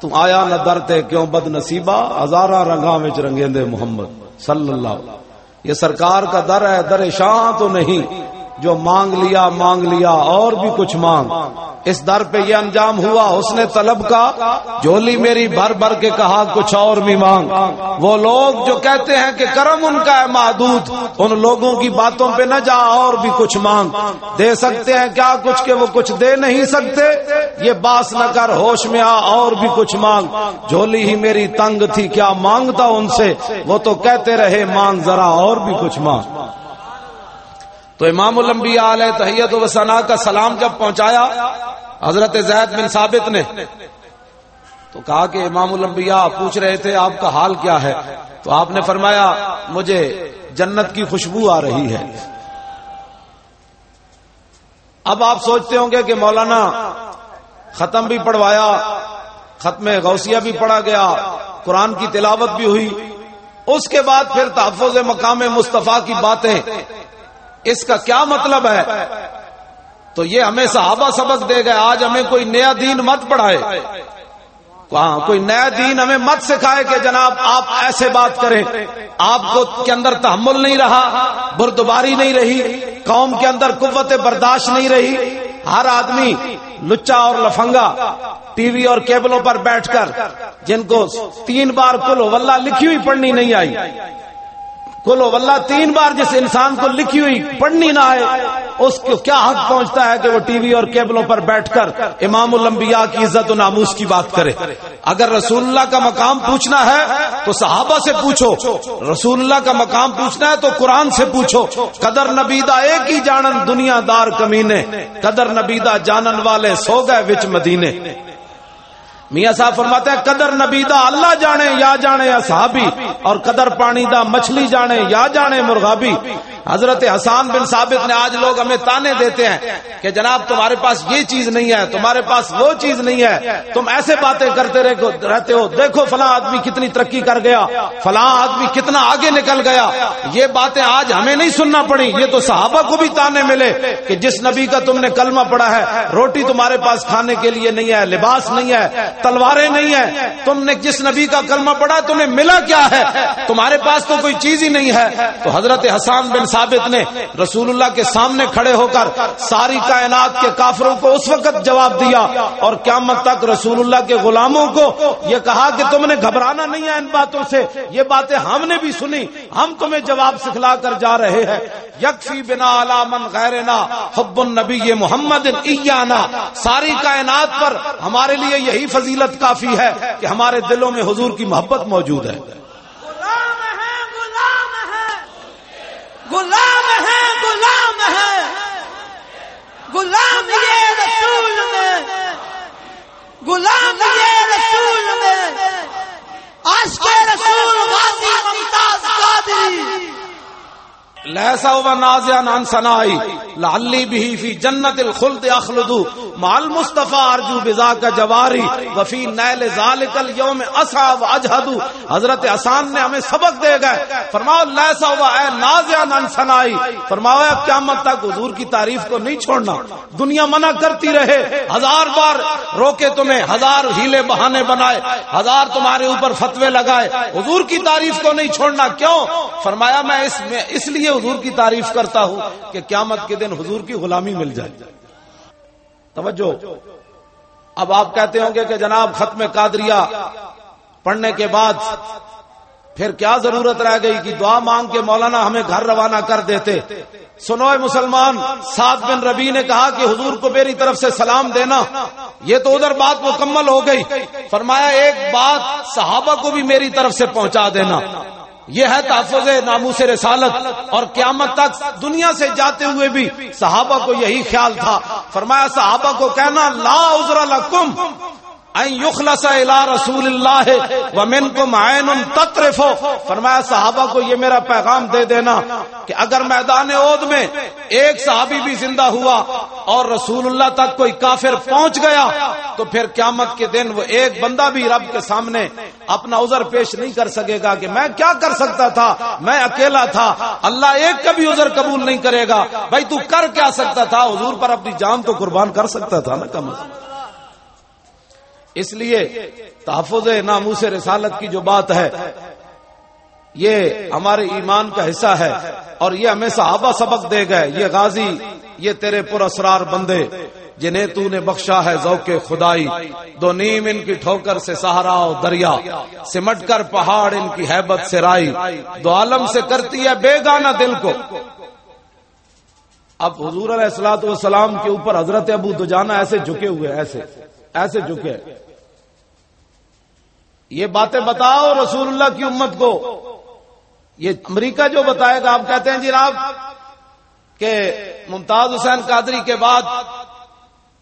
A: تو آیا نہ درتے کیوں بد نصیبہ ہزارہ رنگا رنگ رنگیندے محمد صلی اللہ یہ سرکار کا در ہے در شاہ تو نہیں جو مانگ لیا مانگ لیا اور بھی کچھ مانگ اس در پہ یہ انجام ہوا اس نے طلب کا جھولی میری بھر بھر کے کہا کچھ اور بھی مانگ وہ لوگ جو کہتے ہیں کہ کرم ان کا ہے محدود ان لوگوں کی باتوں پہ نہ جا اور بھی کچھ مانگ دے سکتے ہیں کیا کچھ کہ وہ کچھ دے نہیں سکتے یہ باس نہ کر ہوش میں آ اور بھی کچھ مانگ جھولی ہی میری تنگ تھی کیا مانگتا ان سے وہ تو کہتے رہے مانگ ذرا اور بھی کچھ مانگ تو امام الانبیاء علیہ تحیت و ثنا کا سلام جب پہنچایا حضرت زید بن ثابت نے تو کہا کہ امام الانبیاء پوچھ رہے تھے آپ کا حال کیا ہے تو آپ نے فرمایا مجھے جنت کی خوشبو آ رہی ہے اب آپ سوچتے ہوں گے کہ مولانا ختم بھی پڑھوایا ختم غوثیہ بھی پڑھا گیا قرآن کی تلاوت بھی ہوئی اس کے بعد پھر تحفظ مقام مصطفیٰ کی باتیں اس کا کیا مطلب ہے تو یہ ہمیں صحابہ سبق دے گئے آج ہمیں کوئی نیا دین مت پڑھائے ہاں کوئی نیا دین ہمیں مت سکھائے کہ جناب آپ ایسے بات کریں آپ کو کے اندر تحمل نہیں رہا بردباری نہیں رہی قوم کے اندر قوت برداشت نہیں رہی ہر آدمی لچا اور لفنگا ٹی وی اور کیبلوں پر بیٹھ کر جن کو تین بار کل ولہ لکھی ہوئی پڑھنی نہیں آئی بولو واللہ تین بار جس انسان کو لکھی ہوئی پڑھنی نہ آئے اس کو کیا حق پہنچتا ہے کہ وہ ٹی وی اور کیبلوں پر بیٹھ کر امام الانبیاء کی عزت و ناموس کی بات کرے اگر رسول اللہ کا مقام پوچھنا ہے تو صحابہ سے پوچھو رسول اللہ کا مقام پوچھنا ہے تو قرآن سے پوچھو قدر نبیدہ ایک ہی جانن دنیا دار کمینے قدر نبیدہ جانن والے سو گئے وچ مدینے میاں صاحب فرماتے ہیں قدر نبی دا اللہ جانے یا جانے صحابی اور قدر پانی دا مچھلی جانے یا جانے مرغابی حضرت حسان بن ثابت نے آج لوگ ہمیں تانے دیتے ہیں کہ جناب تمہارے پاس یہ چیز نہیں ہے تمہارے پاس وہ چیز نہیں ہے تم ایسے باتیں کرتے رہتے ہو دیکھو فلاں آدمی کتنی ترقی کر گیا فلاں آدمی کتنا آگے نکل گیا یہ باتیں آج ہمیں نہیں سننا پڑی یہ تو صحابہ کو بھی تانے ملے کہ جس نبی کا تم نے کلمہ پڑا ہے روٹی تمہارے پاس کھانے کے لیے نہیں ہے لباس نہیں ہے تلوارے نہیں ہیں تم نے جس نبی کا کلمہ پڑا تمہیں ملا کیا ہے تمہارے پاس تو کوئی چیز ہی نہیں ہے تو حضرت حسان بن ثابت نے رسول اللہ کے سامنے کھڑے ہو کر ساری کائنات کے کافروں کو اس وقت جواب دیا اور کیا مت رسول اللہ کے غلاموں کو یہ کہا کہ تم نے گھبرانا نہیں ہے ان باتوں سے یہ باتیں ہم نے بھی سنی ہم تمہیں جواب سکھلا کر جا رہے ہیں یکفی بنا علام غیرنا حب النبی محمد ایانا ساری کائنات پر ہمارے لیے یہی فضی فضیلت کافی ہے کہ ہمارے دلوں میں حضور کی محبت موجود ہے غلام ہے
C: غلام غلام غلام ہے غازی ممتاز
A: لیسا و نازیہ نان سنائی لعلی بھی فی جنت الخلد اخلدو مال مصطفیٰ ارجو بزا کا جواری وفی نیل ذالک اليوم اسا و اجہدو حضرت اسان نے ہمیں سبق دے گئے فرماؤ لیسا و اے نازیہ نان سنائی فرماؤ اے قیامت تک حضور کی تعریف کو نہیں چھوڑنا دنیا منع کرتی رہے ہزار بار روکے تمہیں ہزار ہیلے بہانے بنائے ہزار تمہارے اوپر فتوے لگائے حضور کی تعریف کو نہیں چھوڑنا کیوں فرمایا میں اس, میں اس لیے حضور کی تعریف کرتا ہوں کہ قیامت کے دن حضور کی غلامی مل جائے توجہ اب آپ کہتے ہوں گے کہ جناب ختم قادریہ پڑھنے کے بعد پھر کیا ضرورت رہ گئی کہ دعا مانگ کے مولانا ہمیں گھر روانہ کر دیتے اے مسلمان سات بن ربی نے کہا کہ حضور کو میری طرف سے سلام دینا یہ تو ادھر بات مکمل ہو گئی فرمایا ایک بات صحابہ کو بھی میری طرف سے پہنچا دینا یہ ہے تحفظ ناموس رسالت اور قیامت تک دنیا سے جاتے ہوئے بھی صحابہ کو یہی خیال تھا فرمایا صحابہ کو کہنا لا عذر لکم یخلص الى رسول اللہ ہے وہ من تطرف فرمایا صحابہ کو یہ میرا پیغام دے دینا کہ اگر میدان عود میں ایک صحابی بھی زندہ ہوا اور رسول اللہ تک کوئی کافر پہنچ گیا تو پھر قیامت کے دن وہ ایک بندہ بھی رب کے سامنے اپنا عذر پیش نہیں کر سکے گا کہ میں کیا کر سکتا تھا میں اکیلا تھا اللہ ایک کا بھی قبول نہیں کرے گا بھائی تو کر کیا سکتا تھا حضور پر اپنی جان تو قربان کر سکتا تھا نا کم از کم اس لیے تحفظ ناموس رسالت کی جو بات ہے یہ ہمارے ایمان کا حصہ ہے اور یہ ہمیں صحابہ سبق دے گئے یہ غازی یہ تیرے پر اسرار بندے جنہیں تو نے بخشا ہے ذوق خدائی دو نیم ان کی ٹھوکر سے سہارا دریا سمٹ کر پہاڑ ان کی حیبت سے رائی دو عالم سے کرتی ہے بے گانا دل کو اب حضور علیہ السلاۃ والسلام کے اوپر حضرت ابو دو ایسے جھکے ہوئے ایسے ایسے یہ باتیں بتاؤ رسول اللہ کی امت کو یہ امریکہ جو بتائے گا آپ کہتے ہیں جی آپ کہ ممتاز حسین قادری کے بعد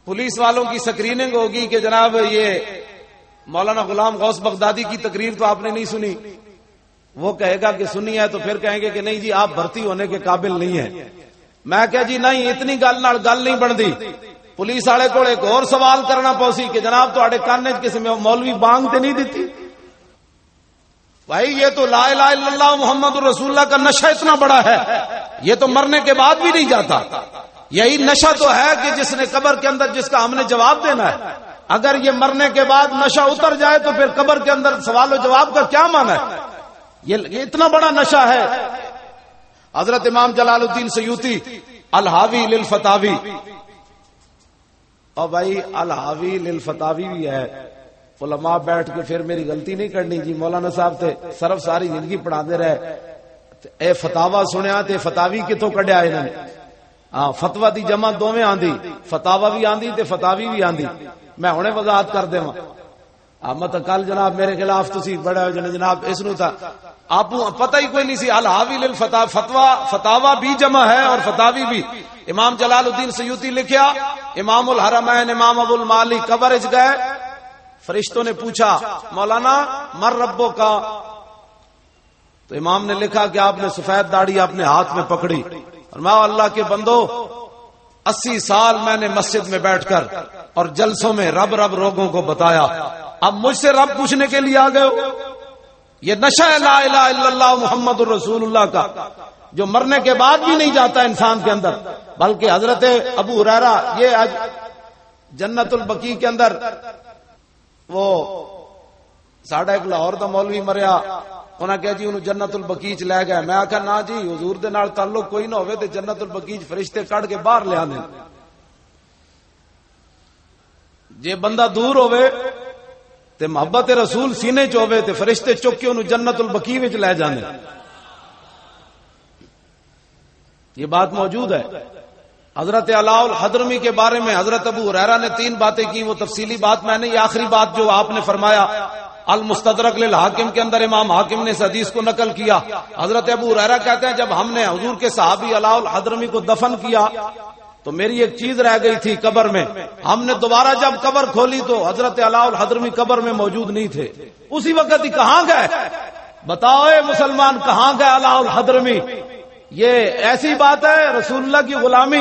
A: پولیس والوں کی سکریننگ ہوگی کہ جناب یہ مولانا غلام غوث بغدادی کی تقریر تو آپ نے نہیں سنی وہ کہے گا کہ سنی ہے تو پھر کہیں گے کہ نہیں جی آپ بھرتی ہونے کے قابل نہیں ہیں میں کہا جی نہیں اتنی گل گل نہیں بڑھ دی پولیس والے کو ایک اور سوال کرنا پوسی کہ جناب تو کان کسی میں مولوی بانگ تو نہیں دیتی بھائی یہ تو لا الا اللہ محمد رسول کا نشہ اتنا بڑا ہے یہ تو مرنے کے بعد بھی نہیں جاتا یہی نشہ تو ہے کہ جس نے قبر کے اندر جس کا ہم نے جواب دینا ہے اگر یہ مرنے کے بعد نشہ اتر جائے تو پھر قبر کے اندر سوال و جواب کا کیا مانا ہے یہ اتنا بڑا نشہ ہے حضرت امام جلال الدین سیوتی الحاوی للفتاوی اور بھائی الحاوی للفتاوی بھی ہے علماء بیٹھ کے پھر میری غلطی نہیں کرنی جی مولانا صاحب تے صرف ساری زندگی پڑھا دے رہے اے فتاوا سنیا تے فتاوی کتوں کڈیا انہوں نے ہاں فتوا دی جمع دوویں آندی فتاوا بھی آندی تے فتاوی بھی آندی میں ہنے وضاحت کر دیواں مت کل جناب میرے خلاف بڑے بڑا جنے جناب اس نو تھا آپ پتا ہی کوئی نہیں سی الحاوی فتوا فتوا بھی جمع ہے اور فتاوی بھی امام جلال الدین سیوتی لکھیا امام امام ابو المالی الحرمینج گئے فرشتوں نے پوچھا مولانا مر ربو کا تو امام نے لکھا کہ آپ نے سفید داڑھی اپنے ہاتھ میں پکڑی اور ماں اللہ کے بندو اسی سال میں نے مسجد میں بیٹھ کر اور جلسوں میں رب رب روگوں کو بتایا اب مجھ سے رب پوچھنے کے لیے آ گئے یہ نشہ ہے لا اللہ محمد الرسول اللہ کا جو مرنے کے بعد بھی نہیں جاتا انسان کے اندر بلکہ حضرت ابو ریرا یہ جنت البقی کے اندر وہ ایک لاہور دا مولوی مریا انہوں نے جی انہوں جنت چ لے گیا میں آخر نہ جی حضور دے نال تعلق کوئی نہ ہو جنت البکیچ فرشتے کڑ کے باہر لیا دیں جی بندہ دور ہوئے تے محبت رسول سینے چوبے تے فرشتے چوپ کے ان جنت وچ لے جانے یہ بات موجود ہے حضرت علاء الحدرمی کے بارے میں حضرت ابو ریرا نے تین باتیں کی وہ تفصیلی بات میں نے یہ آخری بات جو آپ نے فرمایا المستدرک للحاکم کے اندر امام حاکم نے اس حدیث کو نقل کیا حضرت ابو ریرا کہتے ہیں جب ہم نے حضور کے صحابی علاؤ الحضرمی کو دفن کیا تو میری ایک چیز رہ گئی تھی قبر میں ہم نے دوبارہ جب قبر کھولی تو حضرت علاؤ الحدرمی قبر میں موجود نہیں تھے اسی وقت ہی کہاں گئے بتاؤ مسلمان کہاں گئے علاؤ الحدرمی یہ ایسی بات ہے رسول اللہ کی غلامی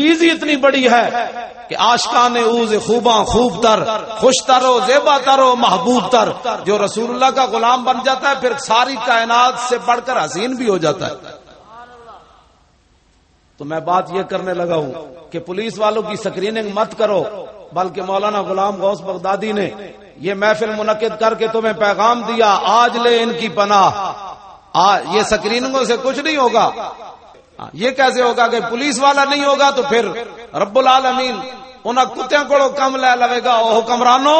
A: چیز ہی اتنی بڑی ہے کہ آشکان اوز خوباں خوب تر خوش تر ہو زیبا تر ہو محبوب تر جو رسول اللہ کا غلام بن جاتا ہے پھر ساری کائنات سے بڑھ کر حسین بھی ہو جاتا ہے تو میں بات یہ کرنے لگا ہوں کہ پولیس والوں کی سکریننگ مت کرو بلکہ مولانا غلام غوث بغدادی نے یہ محفل منعقد کر کے تمہیں پیغام دیا آج لے ان کی پناہ یہ سکریننگوں سے کچھ نہیں ہوگا یہ کیسے ہوگا کہ پولیس والا نہیں ہوگا تو پھر رب العالمین انہیں کتوں کو کم لے لگے گا او حکمرانوں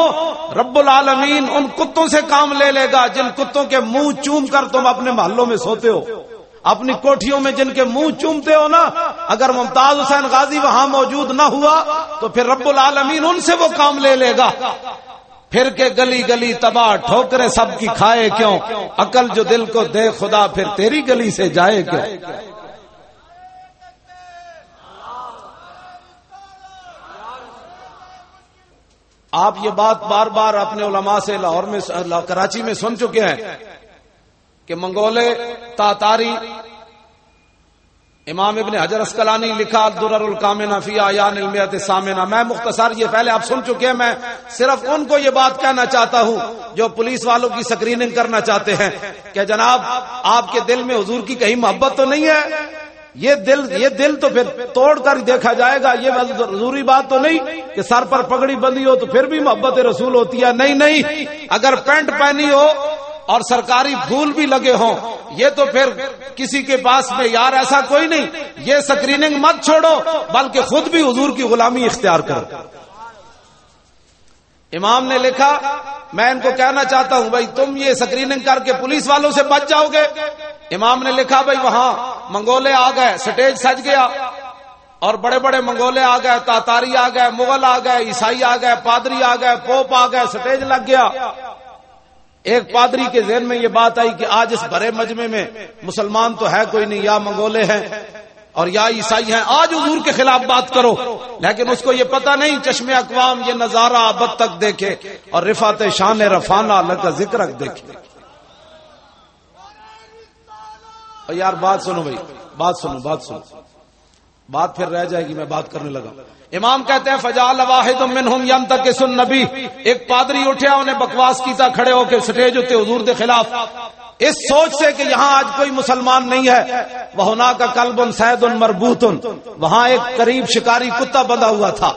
A: رب العالمین ان کتوں سے کام لے لے گا جن کتوں کے منہ چوم کر تم اپنے محلوں میں سوتے ہو اپنی کوٹھیوں میں جن کے منہ چومتے ہو نا اگر ممتاز حسین غازی وہاں موجود نہ ہوا تو پھر رب العالمین ان سے وہ کام لے لے گا پھر کے گلی گلی تباہ ٹھوکرے سب کی کھائے کیوں عقل جو دل کو دے خدا پھر تیری گلی سے جائے کیوں آپ یہ بات بار بار اپنے علماء سے لاہور میں کراچی میں سن چکے ہیں کہ منگولے تاتاری امام ابن حجر اسکلانی لکھا درر الکامنا فی آیان نلیات سامنا میں مختصر یہ پہلے آپ سن چکے ہیں میں صرف ان کو یہ بات کہنا چاہتا ہوں جو پولیس والوں کی سکریننگ کرنا چاہتے ہیں کہ جناب آپ کے دل میں حضور کی کہیں محبت تو نہیں ہے یہ دل یہ دل تو پھر توڑ کر دیکھا جائے گا یہ ضروری بات تو نہیں کہ سر پر پگڑی بندی ہو تو پھر بھی محبت رسول ہوتی ہے نہیں نہیں اگر پینٹ پہنی ہو اور سرکاری پھول بھی لگے ہوں یہ تو پھر کسی کے پاس میں یار ایسا کوئی نہیں یہ سکریننگ مت چھوڑو بلکہ خود بھی حضور کی غلامی اختیار کرو امام نے لکھا میں ان کو کہنا چاہتا ہوں بھائی تم یہ سکریننگ کر کے پولیس والوں سے بچ جاؤ گے امام نے لکھا بھائی وہاں منگولے آ گئے سٹیج سج گیا اور بڑے بڑے منگولے آ گئے تاتاری آ گئے مغل آ گئے عیسائی آ گئے پادری آ گئے پوپ آ گئے سٹیج لگ گیا ایک پادری کے ذہن میں یہ بات آئی کہ آج اس بڑے مجمے میں مسلمان تو ہے کوئی نہیں یا منگولے ہیں اور یا عیسائی ہیں آج حضور کے خلاف بات کرو لیکن اس کو یہ پتہ نہیں چشم اقوام یہ نظارہ ابد تک دیکھے اور رفات شان رفانہ کا ذکر دیکھے یار بات سنو بھائی بات سنو بات سنو بات پھر رہ جائے گی میں بات کرنے لگا امام کہتے ہیں فجا واحد منهم ہوں یم تک ایک پادری اٹھیا انہیں بکواس کیتا کھڑے ہو کے سٹیج تے حضور دے خلاف اس سوچ سے کہ یہاں آج کوئی مسلمان نہیں ہے وہ کا کلب ان سید ان مربوط ان وہاں ایک قریب شکاری کتا بندہ ہوا تھا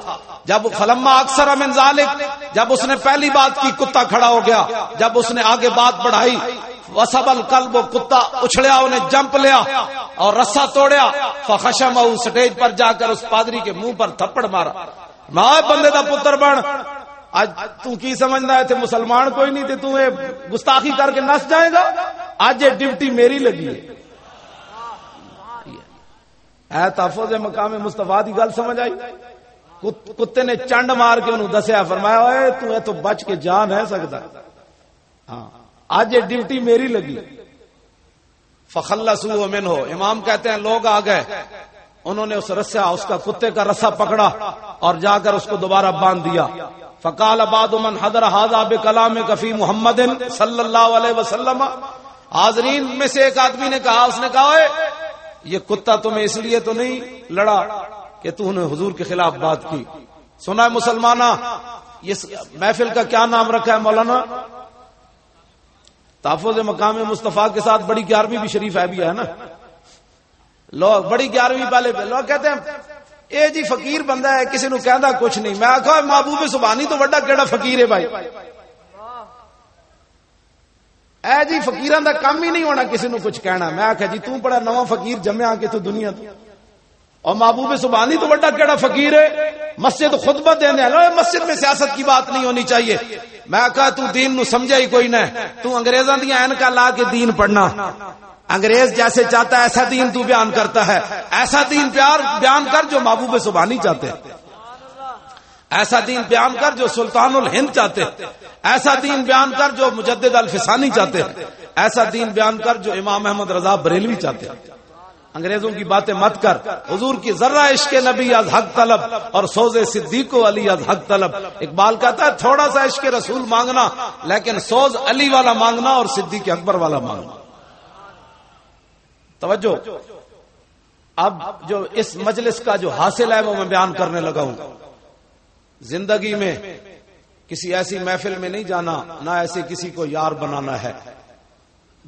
A: جب خلما اکثر امن ذالک جب اس نے پہلی بات کی کتا کھڑا ہو گیا جب اس نے آگے بات بڑھائی وسب القلب کتا اچھڑیا انہیں جمپ لیا اور رسا توڑیا فخشم خشم اسٹیج پر جا کر اس پادری کے منہ پر تھپڑ مارا مو بندے کا پتر بن تو کی سمجھنا ہے تھے مسلمان کوئی نہیں تھے تو یہ گستاخی کر کے نس جائے گا آج یہ ڈیوٹی میری لگی ہے اے تحفظ مقام مستفا دی گل سمجھ آئی کتے نے چنڈ مار کے انہوں دسیا فرمایا تے تو تو بچ کے جان ہے سکتا ہاں آج یہ ڈیوٹی میری لگی فخلسو امن ہو امام کہتے ہیں لوگ آ گئے انہوں نے اس اس کا کتے کا رسا پکڑا اور جا کر اس کو دوبارہ باندھ دیا فقال بعض من حضر حاضہ بکلام کفی محمد صلی اللہ علیہ وسلم حاضرین میں سے ایک آدمی نے کہا اس نے کہا اے یہ کتا تمہیں اس لیے تو نہیں لڑا کہ تو نے حضور کے خلاف بات کی سنا ہے مسلمانہ یہ محفل کا کیا نام رکھا ہے مولانا تحفظ مقام مصطفیٰ کے ساتھ بڑی گیارہویں بھی شریف ہے بھی ہے نا لوگ بڑی گیارہویں پہلے لوگ کہتے ہیں اے جی فقیر بندہ ہے کسی نو کہندا کچھ نہیں میں آکھا محبوب سبحانی تو وڈا کیڑا فقیر ہے بھائی اے جی فقیراں دا کام ہی نہیں ہونا کسی نو کچھ کہنا میں آکھا جی تو بڑا نواں فقیر جمع کے تو دنیا تو اور محبوب سبحانی تو بڑا کیڑا فقیر ہے مسجد خطبہ دینے لو مسجد میں سیاست کی بات نہیں ہونی چاہیے میں آکھا تو دین نو سمجھا ہی کوئی نہ تو انگریزاں دیا عین لا کے دین پڑھنا انگریز جیسے چاہتا ہے ایسا دین تو بیان کرتا ہے ایسا دین پیار بیان کر جو محبوب سبحانی چاہتے ہیں ایسا دین بیان کر جو سلطان الہند چاہتے ہیں ایسا دین بیان کر جو مجدد الفسانی چاہتے ہیں ایسا دین بیان کر جو امام احمد رضا بریلوی چاہتے ہیں انگریزوں کی باتیں مت کر حضور کی ذرہ عشق نبی از حق طلب اور سوز صدیق و علی از حق طلب اقبال کہتا ہے تھوڑا سا عشق رسول مانگنا لیکن سوز علی والا مانگنا اور صدیق اکبر والا مانگنا توجہ اب جو اس مجلس کا جو حاصل ہے وہ میں بیان کرنے لگا ہوں زندگی میں کسی ایسی محفل میں نہیں جانا نہ ایسے کسی کو یار بنانا ہے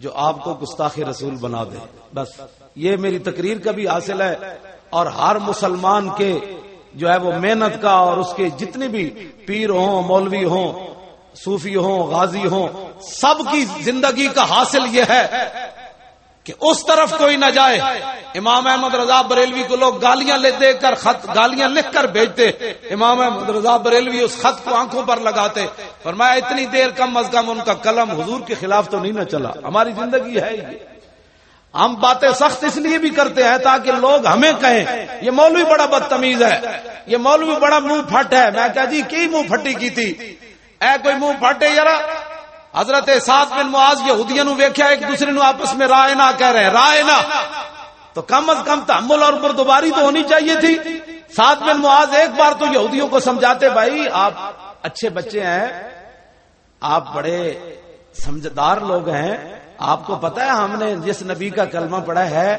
A: جو آپ کو گستاخی رسول بنا دے بس یہ میری تقریر کا بھی حاصل ہے اور ہر مسلمان کے جو ہے وہ محنت کا اور اس کے جتنے بھی پیر ہوں مولوی ہوں صوفی ہوں غازی ہوں سب کی زندگی کا حاصل یہ ہے کہ اس طرف کوئی نہ جائے امام احمد رضا بریلوی کو لوگ گالیاں لے دے کر خط گالیاں لکھ کر بھیجتے امام احمد رضا بریلوی اس خط کو آنکھوں پر لگاتے فرمایا اتنی دیر کم از کم ان کا قلم حضور کے خلاف تو نہیں نہ چلا ہماری زندگی ہے ہم باتیں سخت اس لیے بھی کرتے ہیں تاکہ لوگ ہمیں کہیں یہ مولوی بڑا بدتمیز ہے یہ مولوی بڑا منہ پھٹ ہے میں کہا جی کی منہ پھٹی کی تھی اے کوئی منہ پھٹے یار حضرت بن سات بین مواز یہ ایک دوسرے نو آپس میں رائے نہ کہہ رہے ہیں رائے کم از کم تحمل اور گردوباری تو ہونی چاہیے تھی سات بن معاذ ایک بار تو یہودیوں کو سمجھاتے بھائی آپ اچھے بچے ہیں آپ بڑے سمجھدار لوگ ہیں آپ کو پتا ہے ہم نے جس نبی کا کلمہ پڑا ہے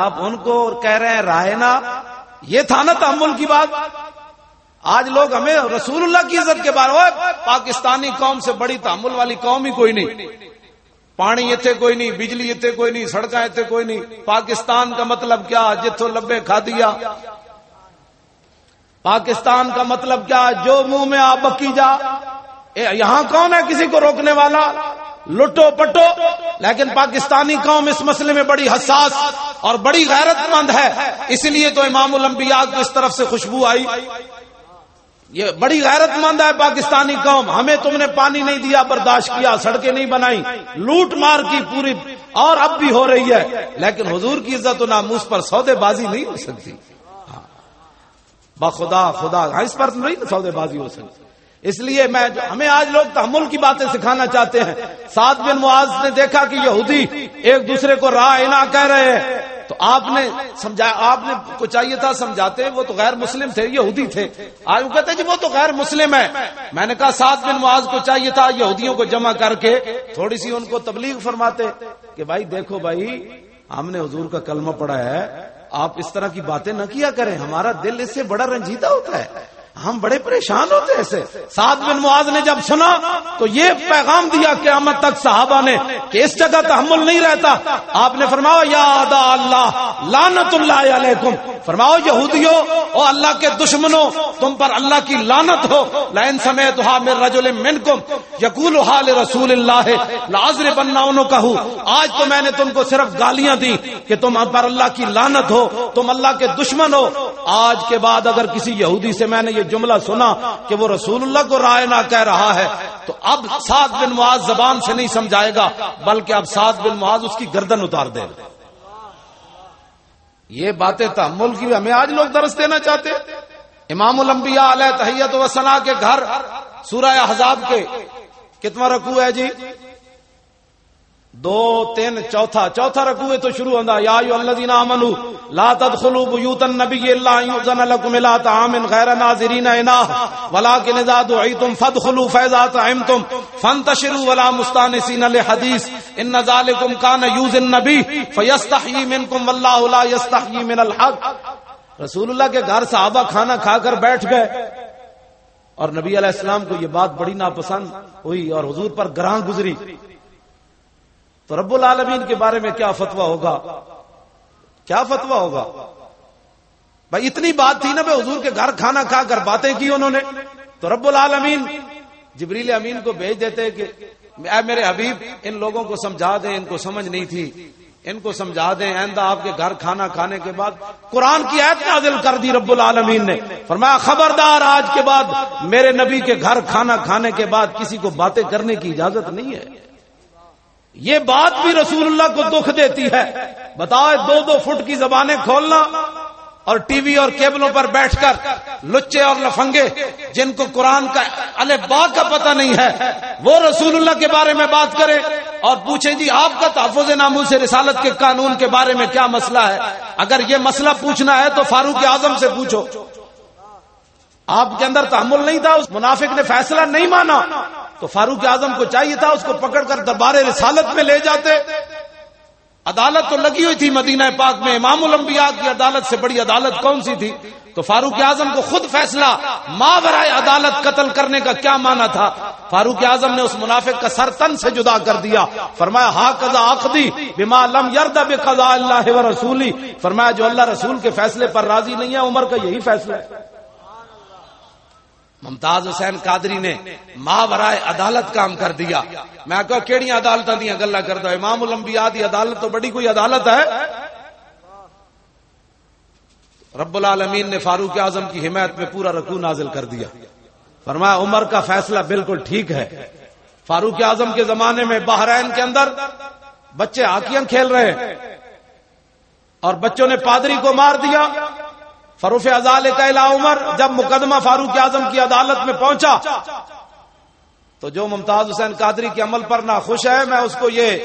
A: آپ ان کو کہہ رہے ہیں رائے نہ یہ تھا نا تحمل کی بات آج لوگ ہمیں رسول اللہ کی عزت کے میں پاکستانی قوم سے بڑی تحمل والی قوم ہی کوئی نہیں پانی اتنے کوئی نہیں بجلی اتنے کوئی نہیں سڑکیں اتنے کوئی نہیں پاکستان کا مطلب کیا جتو لبے کھا دیا پاکستان کا مطلب کیا جو منہ میں آپ بکی جا یہاں کون ہے کسی کو روکنے والا لٹو پٹو لیکن پاکستانی قوم اس مسئلے میں بڑی حساس اور بڑی غیرت مند ہے اس لیے تو امام الانبیاء کو اس طرف سے خوشبو آئی یہ بڑی غیرت مند ہے پاکستانی قوم ہمیں تم نے پانی نہیں دیا برداشت کیا سڑکیں نہیں بنائی لوٹ مار کی پوری اور اب بھی ہو رہی ہے لیکن حضور کی عزت و ناموس پر سودے بازی نہیں ہو سکتی ہاں۔ بخدا خدا ہاں، اس پر نہیں سودے بازی ہو سکتی اس لیے میں ہمیں آج لوگ تحمل کی باتیں سکھانا چاہتے ہیں سات بن معاذ نے دیکھا کہ یہودی ایک دوسرے کو راہ نہ کہہ رہے ہیں تو آپ نے آپ نے کو چاہیے تھا سمجھاتے وہ تو غیر مسلم تھے یہودی تھے آج وہ کہتے جی وہ تو غیر مسلم ہے میں نے کہا سات بن معاذ کو چاہیے تھا یہودیوں کو جمع کر کے تھوڑی سی ان کو تبلیغ فرماتے کہ بھائی دیکھو بھائی ہم نے حضور کا کلمہ پڑا ہے آپ اس طرح کی باتیں نہ کیا کریں ہمارا دل اس سے بڑا رنجیدہ ہوتا ہے ہم بڑے پریشان ہوتے ہیں سعد بن معاذ نے جب سنا تو یہ پیغام دیا قیامت تک صحابہ نے کہ اس جگہ تحمل نہیں رہتا آپ نے فرماؤ یا اللہ لانت اللہ اللہ علیکم فرماؤ کے دشمنوں تم پر اللہ کی لانت ہو لائن سمے تو ہاں میرے رجول من کم رسول اللہ کا ہوں آج تو میں نے تم کو صرف گالیاں دی کہ تم پر اللہ کی لانت ہو تم اللہ کے دشمن ہو آج کے بعد اگر کسی یہودی سے میں نے یہ جملہ سنا کہ وہ رسول اللہ کو رائے نہ کہہ رہا ہے تو اب سات بن معاذ زبان سے نہیں سمجھائے گا بلکہ اب سات بن معاذ اس کی گردن اتار دے گا یہ باتیں تھا ملک ہمیں آج لوگ درس دینا چاہتے امام الانبیاء علیہ تحیت وسلا کے گھر سورہ حزاب کے کتنا رکوع ہے جی دو تین چوتھا چوتھا رکوے تو شروع ہوندا یا ایو الذین آمنو لا تدخلوا بیوت النبی الا یؤذن لكم الى طعام غیر ناظرین انا ولکن اذا دعیتم فادخلوا فاذا طعمتم فانتشروا ولا مستانسین للحديث ان ذلكم كان یؤذ النبی فيستحي منكم والله لا يستحي من الحق رسول اللہ کے گھر صحابہ کھانا کھا کر بیٹھ گئے اور نبی علیہ السلام کو یہ بات بڑی ناپسند ہوئی اور حضور پر گراں گزری تو رب العالمین کے بارے میں کیا فتویٰ ہوگا کیا فتوا ہوگا بھائی اتنی بات تھی نا بھائی حضور کے گھر کھانا کھا کر باتیں کی انہوں نے تو رب العالمین جبریل امین کو بھیج دیتے کہ اے میرے حبیب ان لوگوں کو سمجھا دیں ان کو سمجھ نہیں تھی ان کو سمجھا دیں آئندہ آپ کے گھر کھانا کھانے کے بعد قرآن کی آیت نازل کر دی رب العالمین نے فرمایا خبردار آج کے بعد میرے نبی کے گھر کھانا کھانے کے بعد کسی کو باتیں کرنے کی اجازت نہیں ہے یہ بات بھی رسول اللہ کو دکھ دیتی ہے بتاؤ دو دو فٹ کی زبانیں کھولنا اور ٹی وی اور کیبلوں پر بیٹھ کر لچے اور لفنگے جن کو قرآن کا البا کا پتہ نہیں ہے وہ رسول اللہ کے بارے میں بات کرے اور پوچھیں جی آپ کا تحفظ ناموں سے رسالت کے قانون کے بارے میں کیا مسئلہ ہے اگر یہ مسئلہ پوچھنا ہے تو فاروق اعظم سے پوچھو آپ کے اندر تحمل نہیں تھا اس منافق نے فیصلہ نہیں مانا تو فاروق اعظم کو چاہیے تھا اس کو پکڑ کر دربار رسالت میں لے جاتے عدالت تو لگی ہوئی تھی مدینہ پاک میں امام الانبیاء کی عدالت سے بڑی عدالت کون سی تھی تو فاروق اعظم کو خود فیصلہ ماورائے عدالت قتل کرنے کا کیا مانا تھا فاروق اعظم نے اس منافق کا سر تن سے جدا کر دیا فرمایا ہا قضا آخدی بما لم یرد بقضاء اللہ و رسولی فرمایا جو اللہ رسول کے فیصلے پر راضی نہیں ہے عمر کا یہی فیصلہ ہے ممتاز حسین قادری نے ماں برائے عدالت کام کر دیا میں کہا کیڑی عدالت دیا گلا کر امام الانبیاء دی عدالت تو بڑی کوئی عدالت ہے رب العالمین نے فاروق اعظم کی حمایت میں پورا رکو نازل کر دیا فرمایا عمر کا فیصلہ بالکل ٹھیک ہے فاروق اعظم کے زمانے میں بحرین کے اندر بچے ہاکیاں کھیل رہے ہیں اور بچوں نے پادری کو مار دیا فروف ازال قہلا عمر جب مقدمہ فاروق اعظم کی عدالت میں پہنچا تو جو ممتاز حسین قادری کے عمل پر نہ خوش ہے میں اس کو یہ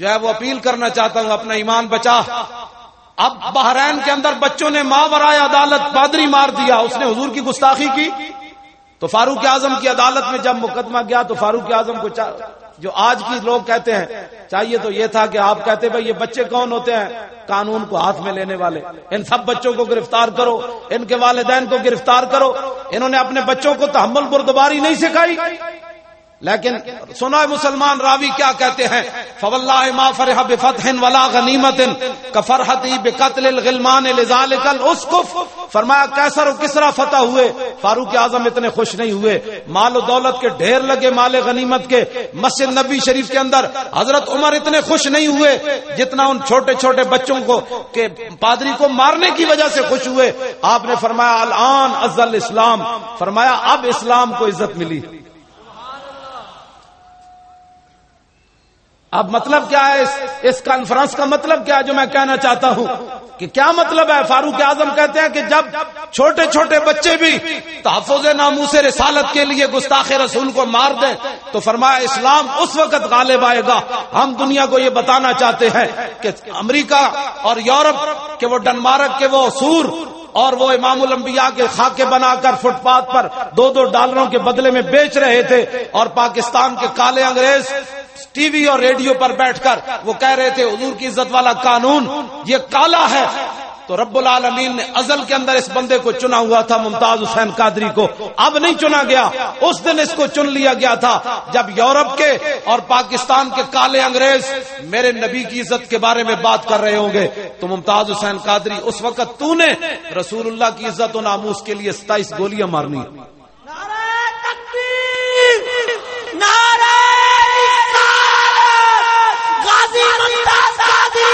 A: جو ہے وہ اپیل کرنا چاہتا ہوں اپنا ایمان بچا اب بحرین کے اندر بچوں نے ماں برائے عدالت پادری مار دیا اس نے حضور کی گستاخی کی تو فاروق اعظم کی عدالت میں جب مقدمہ گیا تو فاروق اعظم کو جو آج کی لوگ کہتے ہیں چاہیے تو یہ تھا کہ آپ کہتے بھائی یہ بچے کون ہوتے ہیں قانون کو ہاتھ میں لینے والے ان سب بچوں کو گرفتار کرو ان کے والدین کو گرفتار کرو انہوں نے اپنے بچوں کو تحمل بردباری نہیں سکھائی لیکن سنو مسلمان راوی کیا کہتے ہیں فو اللہ ولا غنیمت کفرحتی بقتل الغلمان لذالک الاسقف فرمایا کیسر و کسرا فتح ہوئے فاروق اعظم اتنے خوش نہیں ہوئے مال و دولت کے ڈھیر لگے مال غنیمت کے مسجد نبی شریف کے اندر حضرت عمر اتنے خوش نہیں ہوئے جتنا ان چھوٹے چھوٹے بچوں کو کہ پادری کو مارنے کی وجہ سے خوش ہوئے آپ نے فرمایا الان ازل اسلام فرمایا اب اسلام کو عزت ملی اب مطلب کیا ہے اس اس کانفرنس کا مطلب کیا ہے جو میں کہنا چاہتا ہوں کہ کیا مطلب ہے فاروق اعظم کہتے ہیں کہ جب چھوٹے چھوٹے بچے بھی تحفظ ناموس رسالت کے لیے گستاخ رسول کو مار دیں تو فرمایا اسلام اس وقت غالب آئے گا ہم دنیا کو یہ بتانا چاہتے ہیں کہ امریکہ اور یورپ کے وہ ڈنمارک کے وہ اصور اور وہ امام الانبیاء کے خاکے بنا کر فٹ پاتھ پر دو دو ڈالروں کے بدلے میں بیچ رہے تھے اور پاکستان کے کالے انگریز ٹی وی اور ریڈیو پر بیٹھ کر وہ کہہ رہے تھے حضور کی عزت والا قانون یہ کالا ہے تو رب العالمین نے ازل کے اندر اس بندے کو چنا ہوا تھا ممتاز حسین قادری کو اب نہیں چنا گیا اس دن اس کو چن لیا گیا تھا جب یورپ کے اور پاکستان کے کالے انگریز میرے نبی کی عزت کے بارے میں بات کر رہے ہوں گے تو ممتاز حسین قادری اس وقت تو نے رسول اللہ کی عزت و ناموس کے لیے ستائیس گولیاں مارنی تکبیر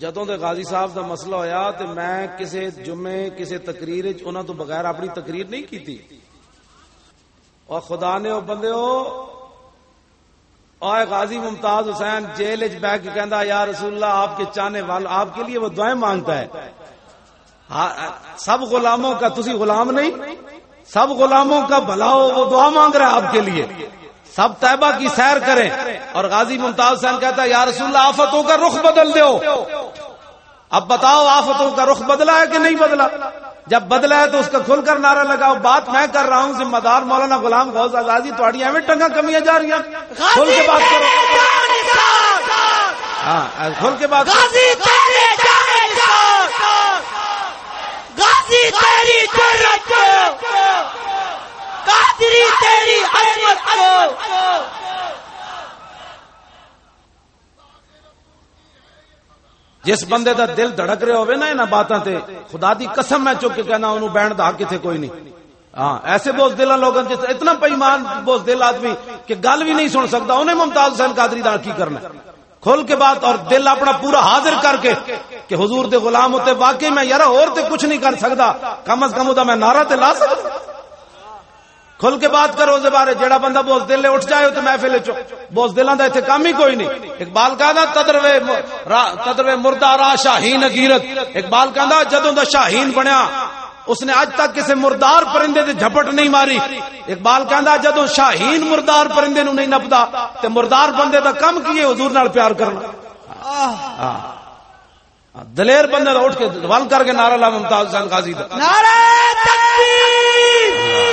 A: جدوں دے غازی صاحب دا مسئلہ ہویا تے میں کسے جمعے کسے تقریر اچ انہاں تو بغیر اپنی تقریر نہیں کیتی اور خدا نے او بندے او اے غازی ممتاز حسین جیل اچ بیٹھ کے کہندا یا رسول اللہ آپ کے چانے والا آپ کے لیے وہ دعائیں مانگتا ہے ہاں، سب غلاموں کا تسی غلام نہیں سب غلاموں کا بھلا ہو وہ دعا مانگ رہا ہے آپ کے لیے سب طیبہ کی سیر کریں اور غازی ممتاز حسین کہتا ہے یا رسول اللہ آفتوں کا رخ بدل دو اب بتاؤ آفتوں کا رخ بدلا ہے کہ نہیں بدلا جب بدلا ہے تو اس کا کھل کر نعرہ لگاؤ بات میں کر رہا ہوں ذمہ دار مولانا غلام غوث آزادی تاریخ ٹنگا کمیاں جا رہی ہیں کھل کے بات کرو ہاں کھل کے بات
C: قادری تیری عظمت کو
A: جس بندے دا دل دھڑک رہے ہوئے نا انہاں باتاں تے خدا دی قسم میں کے کہنا انہوں بیند دھا کے تھے کوئی نہیں ہاں ایسے بوز دلہ لوگاں جس اتنا پیمان بوز دل آدمی کہ بھی نہیں سن سکتا انہیں ممتاز حسین قادری دار کی کرنا کھول کے بات اور دل اپنا پورا حاضر کر کے کہ حضور دے غلام ہوتے واقعی میں یرہ اور تے کچھ نہیں کر سکتا کم از کم ہوتا میں نعرہ تے لا سکتا کھل کے بات کرو اس بارے جڑا بندہ بوز دل اٹھ جائے تو محفل چ بوز دلاں دا ایتھے کام ہی کوئی نہیں اقبال کہندا تدروے تدروے مردہ را شاہین غیرت اقبال کہندا جدوں دا شاہین بنیا اس نے اج تک کسی مردار پرندے دے جھپٹ نہیں ماری اقبال کہندا جدوں شاہین مردار پرندے نو نہیں نپدا تے مردار بندے دا کم کیے حضور نال پیار
B: کرنا
A: دلیر بندہ اٹھ کے ول کر کے نعرہ لا ممتاز حسین غازی دا
C: نعرہ تکبیر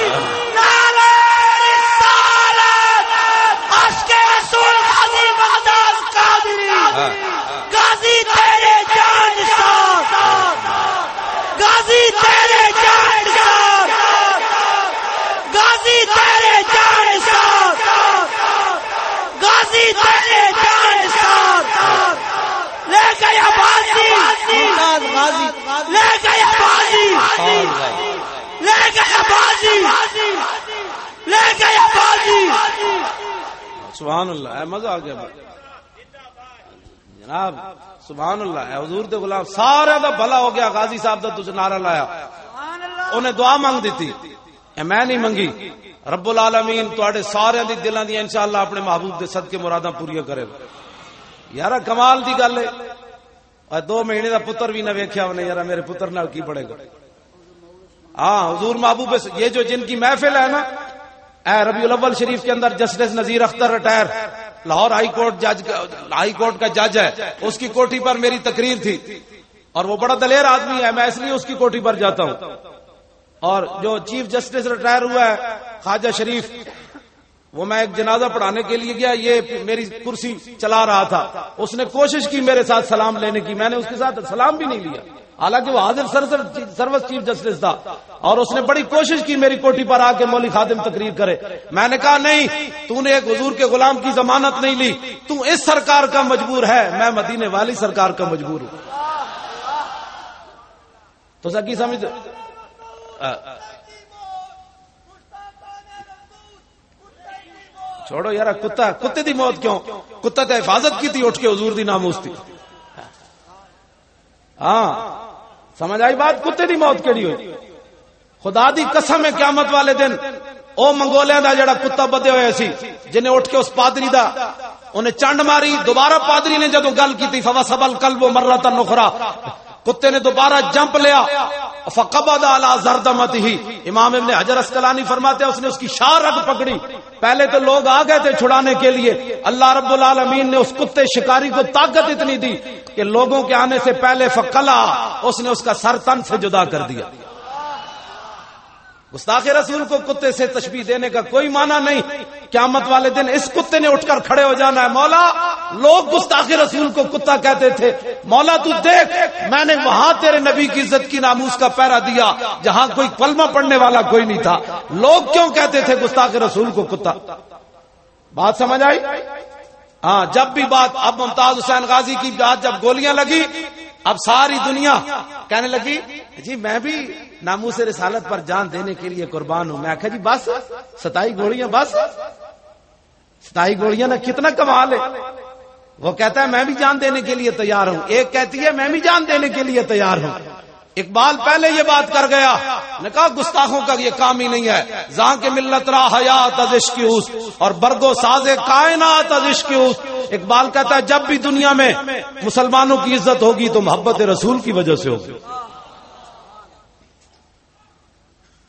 A: سبحان لے لے اللہ مزہ آ گیا جناب سبحان اللہ ہے حضور دے غلام سارے دا بھلا ہو گیا غازی صاحب دا تجھ نارا لایا انہیں دعا مانگ دیتی اے میں نہیں منگی رب العالمین تواڈے سارے دی دلاں دی انشاءاللہ اپنے محبوب دے صدقے مراداں پوری کرے یارا کمال دی گل ہے اور دو مہینے دا پتر بھی نہ ویکھیا ہونے یارا میرے پتر نال کی پڑے گا ہاں حضور محبوب یہ جو جن کی محفل ہے نا اے ربیع الاول شریف کے اندر justice Nazir Akhtar retire Lahore high court جج ہائی کورٹ کا جج ہے اس کی کوٹھی پر میری تقریر تھی اور وہ بڑا دلیر آدمی ہے میں اس لیے اس کی کوٹھی پر جاتا ہوں اور جو چیف جسٹس ریٹائر ہوا ہے خواجہ شریف وہ میں ایک جنازہ پڑھانے کے لیے گیا یہ میری کرسی چلا رہا تھا اس نے کوشش کی میرے ساتھ سلام لینے کی میں نے اس کے ساتھ سلام بھی نہیں لیا حالانکہ وہ حاضر سروس سروس چیف جسٹس تھا اور اس نے بڑی کوشش کی میری کوٹھی پر آ کے مولی خادم تقریر کرے میں نے کہا نہیں تو نے ایک حضور کے غلام کی ضمانت نہیں لی تو اس سرکار کا مجبور ہے میں مدینے والی سرکار کا مجبور ہوں تو سر کی سمجھ چھوڑو یار کتا کتے دی موت کیوں کتا تو حفاظت کی تھی اٹھ کے حضور دی ناموز تھی ہاں سمجھ آئی بات کتے دی موت کیڑی ہوئی خدا دی قسم ہے قیامت والے دن او منگولیاں جڑا کتا بدے ہوئے سی جن اٹھ کے اس پادری دا انہیں چنڈ ماری دوبارہ پادری نے جدو گل کی فوا سبل کلو مرتا نخرا کتے نے دوبارہ جمپ لیا على ہی امام ابن حجر اسکلانی فرماتے ہیں اس نے اس کی شار رگ پکڑی پہلے تو لوگ آ گئے تھے چھڑانے کے لیے اللہ رب العالمین نے اس کتے شکاری کو طاقت اتنی دی کہ لوگوں کے آنے سے پہلے فقلا اس نے اس کا سر تن سے جدا کر دیا گستاخ رسول کو کتے سے تشبیح دینے کا کوئی معنی نہیں قیامت والے دن اس کتے نے اٹھ کر کھڑے ہو جانا ہے مولا لوگ گستاخ رسول کو کتا کہتے تھے مولا تو دیکھ میں نے وہاں تیرے نبی کی عزت کی ناموس کا پیرا دیا جہاں کوئی کلمہ پڑھنے والا کوئی نہیں تھا لوگ کیوں کہتے تھے گستاخ رسول کو کتا بات سمجھ آئی ہاں جب بھی بات اب ممتاز حسین غازی کی بات جب گولیاں لگی اب ساری دنیا کہنے لگی جی میں بھی نامو سے رسالت پر جان دینے کے لیے قربان ہوں میں آخا جی بس ستائی گولیاں بس ستائی گولیاں نہ کتنا کما لے وہ کہتا ہے میں بھی جان دینے کے لیے تیار ہوں ایک کہتی ہے میں بھی جان دینے کے لیے تیار ہوں اقبال پہلے یہ بات کر گیا نے کہا گستاخوں کا یہ کام ہی نہیں ہے زا کے ملت را حیات از کی اس اور برگو ساز کائنات از کی اس اقبال کہتا ہے جب بھی دنیا میں مسلمانوں کی عزت ہوگی تو محبت رسول کی وجہ سے ہوگی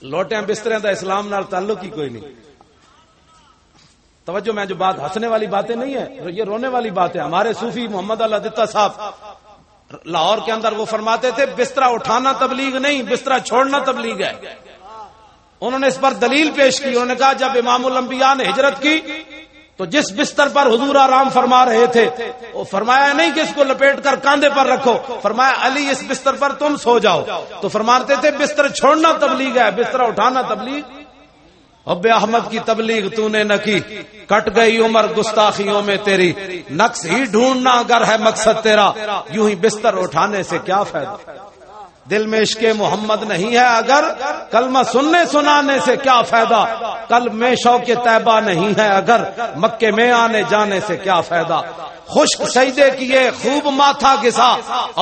A: لوٹیا بستر دا اسلام نال تعلق ہی کوئی نہیں توجہ میں جو بات ہنسنے والی باتیں نہیں ہے یہ رونے والی بات ہے ہمارے صوفی محمد اللہ دتا صاحب لاہور کے اندر وہ فرماتے تھے بسترا اٹھانا تبلیغ نہیں بسترا چھوڑنا تبلیغ ہے انہوں نے اس پر دلیل پیش کی انہوں نے کہا جب امام الانبیاء نے ہجرت کی تو جس بستر پر حضور آرام فرما رہے تھے وہ فرمایا نہیں کہ اس کو لپیٹ کر کاندھے پر رکھو فرمایا علی اس بستر پر تم سو جاؤ تو فرماتے تھے بستر چھوڑنا تبلیغ ہے بستر اٹھانا تبلیغ اب احمد کی تبلیغ تو نے نہ کی کٹ گئی عمر گستاخیوں میں تیری نقص ہی ڈھونڈنا اگر ہے مقصد تیرا یوں ہی بستر اٹھانے سے کیا فائدہ دل میں عشق محمد نہیں ہے اگر کلمہ سننے سنانے سے کیا فائدہ کل میں کے طیبہ نہیں ہے اگر مکے میں آنے جانے سے کیا فائدہ خشک سجدے کیے خوب ماتھا گسا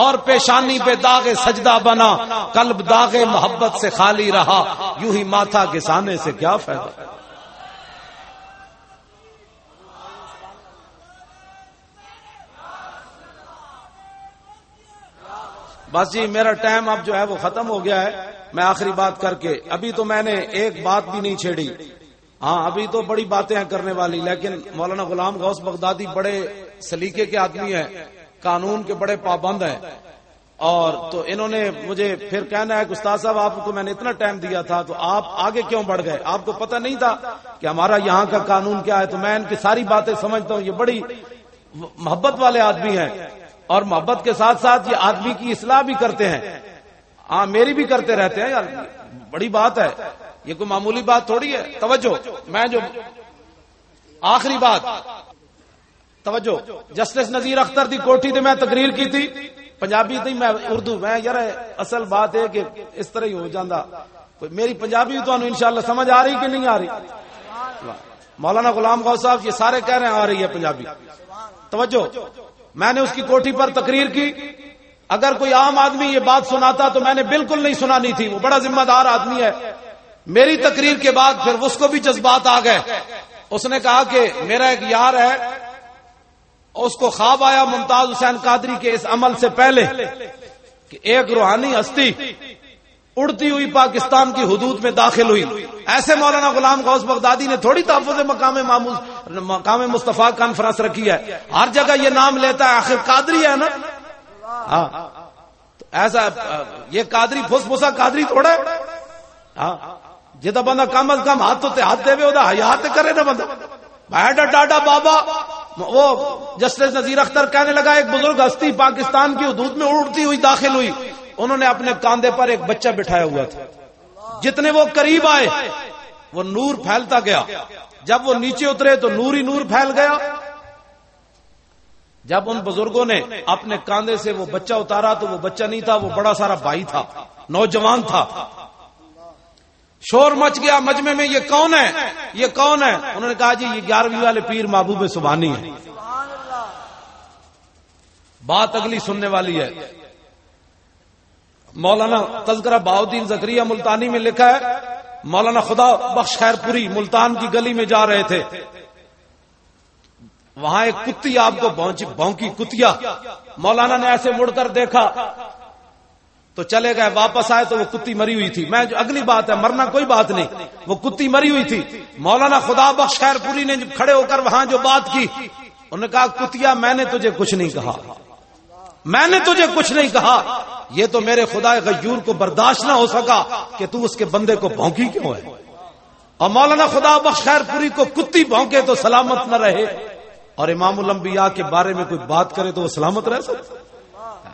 A: اور پیشانی پہ داغ سجدہ بنا قلب داغ محبت سے خالی رہا یوں ہی ماتھا گسانے سے کیا فائدہ بس جی میرا ٹائم اب جو ہے وہ ختم ہو گیا ہے میں آخری بات کر کے ابھی تو میں نے ایک بات بھی نہیں چھیڑی ہاں ابھی تو بڑی باتیں ہیں کرنے والی لیکن مولانا غلام غوث بغدادی بڑے سلیقے کے آدمی ہیں قانون کے بڑے پابند ہیں اور تو انہوں نے مجھے پھر کہنا ہے استاد صاحب آپ کو میں نے اتنا ٹائم دیا تھا تو آپ آگے کیوں بڑھ گئے آپ کو پتہ نہیں تھا کہ ہمارا یہاں کا قانون کیا ہے تو میں ان کی ساری باتیں سمجھتا ہوں یہ بڑی محبت والے آدمی ہیں اور محبت کے ساتھ ساتھ یہ آدمی کی اصلاح بھی کرتے ہیں ہاں میری بھی کرتے رہتے ہیں بڑی بات ہے یہ کوئی معمولی بات تھوڑی ہے توجہ میں جو آخری بات توجہ جسٹس نذیر اختر دی کوٹھی تے میں تقریر کی تھی پنجابی تھی میں اردو میں یار اصل بات ہے کہ اس طرح ہی ہو جانا میری پنجابی ان شاء اللہ سمجھ آ رہی کہ نہیں آ
B: رہی
A: مولانا غلام گاؤ صاحب یہ سارے کہہ رہے ہیں آ رہی ہے پنجابی توجہ میں نے اس کی کوٹھی پر تقریر کی اگر کوئی عام آدمی یہ بات سناتا تو میں نے بالکل نہیں سنانی تھی وہ بڑا ذمہ دار آدمی ہے میری تقریر کے بعد پھر اس کو بھی جذبات آ گئے اس نے کہا کہ میرا ایک یار ہے اس کو خواب آیا ممتاز حسین قادری کے اس عمل سے پہلے کہ ایک روحانی ہستی اڑتی ہوئی پاکستان کی حدود میں داخل ہوئی ایسے مولانا غلام غوث بغدادی نے تھوڑی تحفظ مقام معمول مقام مصطفیٰ کانفرنس رکھی ہے ہر جگہ یہ نام لیتا ہے آخر قادری نا ہاں ایسا یہ قادری پھس پھسا قادری تھوڑا ہے ہاں۔ جی تو بندہ کم از کم ہاتھ ہاتھ دے بے ادھر حیات کرے نا بندہ ڈاڈا بابا وہ جسٹس نذیر اختر کہنے لگا ایک بزرگ ہستی پاکستان کی حدود میں اڑتی ہوئی داخل ہوئی انہوں نے اپنے کاندے پر ایک بچہ بٹھایا ہوا تھا جتنے وہ قریب آئے وہ نور پھیلتا گیا جب وہ نیچے اترے تو نور ہی نور پھیل گیا جب ان بزرگوں نے اپنے کاندے سے وہ بچہ اتارا تو وہ بچہ نہیں تھا وہ بڑا سارا بھائی تھا نوجوان تھا شور مچ گیا مجمے میں یہ کون ہے یہ کون ہے انہوں نے کہا جی یہ گیارہویں والے پیر محبوب سبحانی ہے بات اگلی سننے والی ہے مولانا تذکرہ باؤدین زکریہ ملتانی میں لکھا ہے مولانا خدا بخش خیر پوری ملتان کی گلی میں جا رہے تھے وہاں ایک کتی آپ کو بہنچی کی کتیا مولانا نے ایسے مڑ کر دیکھا تو چلے گئے واپس آئے تو وہ کتی مری ہوئی تھی میں اگلی بات ہے مرنا کوئی بات نہیں وہ کتی مری ہوئی تھی مولانا خدا بخش خیر پوری نے کھڑے ہو کر وہاں جو بات کی انہوں نے کہا کتیا میں نے تجھے کچھ نہیں کہا میں نے تجھے کچھ نہیں کہا یہ تو میرے خدا غیور کو برداشت نہ ہو سکا کہ تو اس کے بندے کو بھونکی کیوں ہے اور مولانا خدا بخش خیر پوری کو کتی بھونکے تو سلامت نہ رہے اور امام الانبیاء کے بارے میں کوئی بات کرے تو وہ سلامت رہ
B: سکتا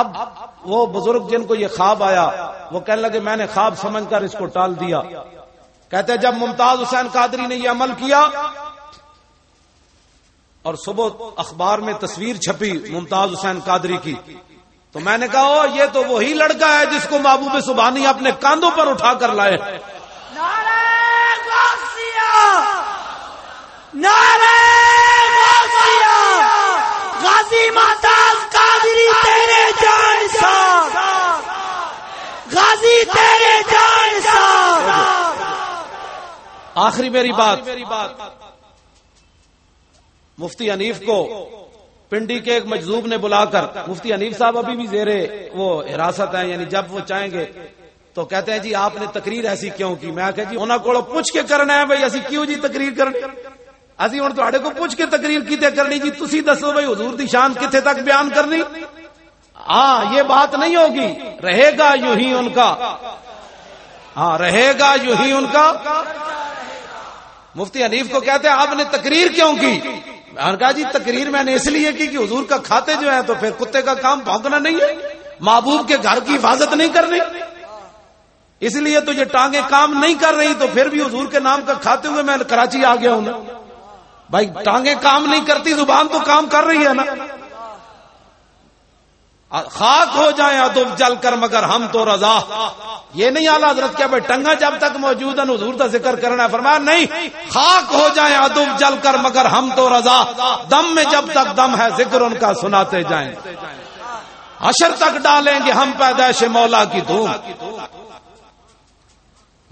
B: اب
A: وہ بزرگ جن کو یہ خواب آیا وہ کہنے لگے میں نے خواب سمجھ کر اس کو ٹال دیا کہتے جب ممتاز حسین قادری نے یہ عمل کیا اور صبح اخبار میں تصویر چھپی ممتاز حسین قادری کی تو میں نے کہا یہ تو وہی لڑکا ہے جس کو محبوب سبحانی اپنے کاندوں پر اٹھا کر لائے آخری میری بات میری بات مفتی انیف کو پنڈی کے ایک مجذوب نے بلا کر مفتی انیف صاحب ابھی بھی زیر وہ حراست ہیں یعنی جب وہ چاہیں گے تو کہتے ہیں جی آپ نے تقریر ایسی کیوں کی میں کہ جی جی انہوں کو پوچھ کے کرنا ہے بھائی کیوں جی تقریر کرنی جی دسو بھائی حضور دی شان کتنے تک بیان کرنی ہاں یہ بات نہیں ہوگی رہے گا یوں ہی ان کا ہاں رہے گا یوں ہی ان کا مفتی حنیف کو کہتے ہیں آپ نے تقریر کیوں کی کہا جی تقریر میں نے اس لیے کی کہ حضور کا کھاتے جو ہیں تو پھر کتے کا کام بھونکنا نہیں ہے محبوب کے گھر کی حفاظت نہیں کرنی اس لیے تو یہ ٹانگیں کام نہیں کر رہی تو پھر بھی حضور کے نام کا کھاتے ہوئے میں کراچی آ گیا ہوں بھائی ٹانگیں کام نہیں کرتی زبان تو کام کر رہی ہے نا خاک ہو جائیں تم جل کر مگر ہم تو رضا یہ نہیں اعلیٰ حضرت کیا بھائی ٹنگا جب تک موجود ہے حضور کا ذکر کرنا ہے فرمایا نہیں خاک ہو جائیں ادب جل کر مگر ہم تو رضا دم میں جب تک دم ہے ذکر ان کا سناتے جائیں اشر تک ڈالیں گے ہم پیدائش مولا کی دھوم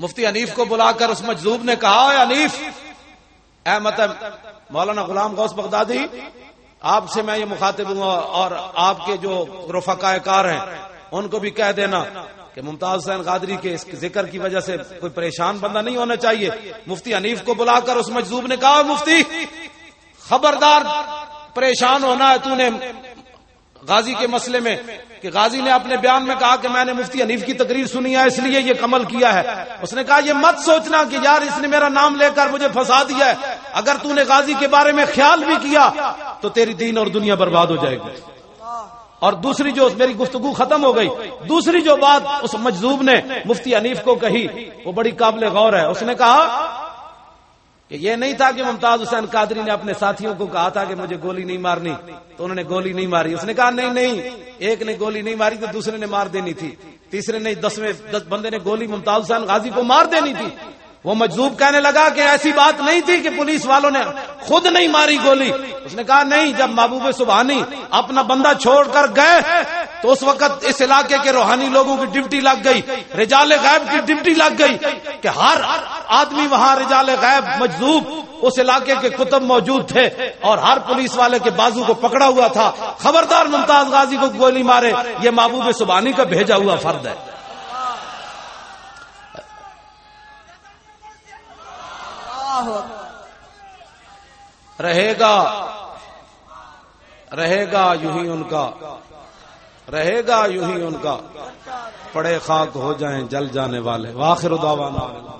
A: مفتی انیف کو بلا کر اس مجذوب نے کہا انیف اے مطلب مولانا غلام غوث بغدادی آپ سے میں یہ مخاطب ہوں اور آپ کے جو رفقائے کار ہیں ان کو بھی کہہ دینا کہ ممتاز حسین قادری کے اس ذکر کی وجہ سے کوئی پریشان بندہ نہیں ہونا چاہیے مفتی انیف کو بلا کر اس مجذوب نے کہا مفتی خبردار پریشان ہونا ہے تو نے غازی کے مسئلے میں کہ غازی نے اپنے بیان میں کہا کہ میں نے مفتی حنیف کی تقریر سنی ہے اس لیے یہ کمل کیا ہے اس نے کہا یہ مت سوچنا کہ یار اس نے میرا نام لے کر مجھے پھنسا دیا ہے اگر تو نے غازی کے بارے میں خیال بھی کیا تو تیری دین اور دنیا برباد ہو جائے گی اور دوسری جو میری گفتگو ختم ہو گئی دوسری جو بات اس مجذوب نے مفتی انیف کو کہی وہ بڑی قابل غور ہے اس نے کہا کہ یہ نہیں تھا کہ ممتاز حسین قادری نے اپنے ساتھیوں کو کہا تھا کہ مجھے گولی نہیں مارنی تو انہوں نے گولی نہیں ماری اس نے کہا نہیں نہیں ایک نے گولی نہیں ماری تو دوسرے نے مار دینی تھی تیسرے نے دسویں دس بندے نے گولی ممتاز حسین غازی کو مار دینی تھی وہ مجذوب کہنے لگا کہ ایسی بات نہیں تھی کہ پولیس والوں نے خود نہیں ماری گولی اس نے کہا نہیں جب محبوب سبحانی اپنا بندہ چھوڑ کر گئے تو اس وقت اس علاقے کے روحانی لوگوں کی ڈیوٹی لگ گئی رجال غائب کی ڈیوٹی لگ گئی کہ ہر آدمی وہاں رجال غائب مجذوب اس علاقے کے کتب موجود تھے اور ہر پولیس والے کے بازو کو پکڑا ہوا تھا خبردار ممتاز غازی کو گولی مارے یہ محبوب سبحانی کا بھیجا ہوا فرد ہے رہے گا رہے گا یوں ہی ان کا رہے گا یوں ہی ان کا پڑے خاک ہو جائیں جل جانے والے واخر دعوانا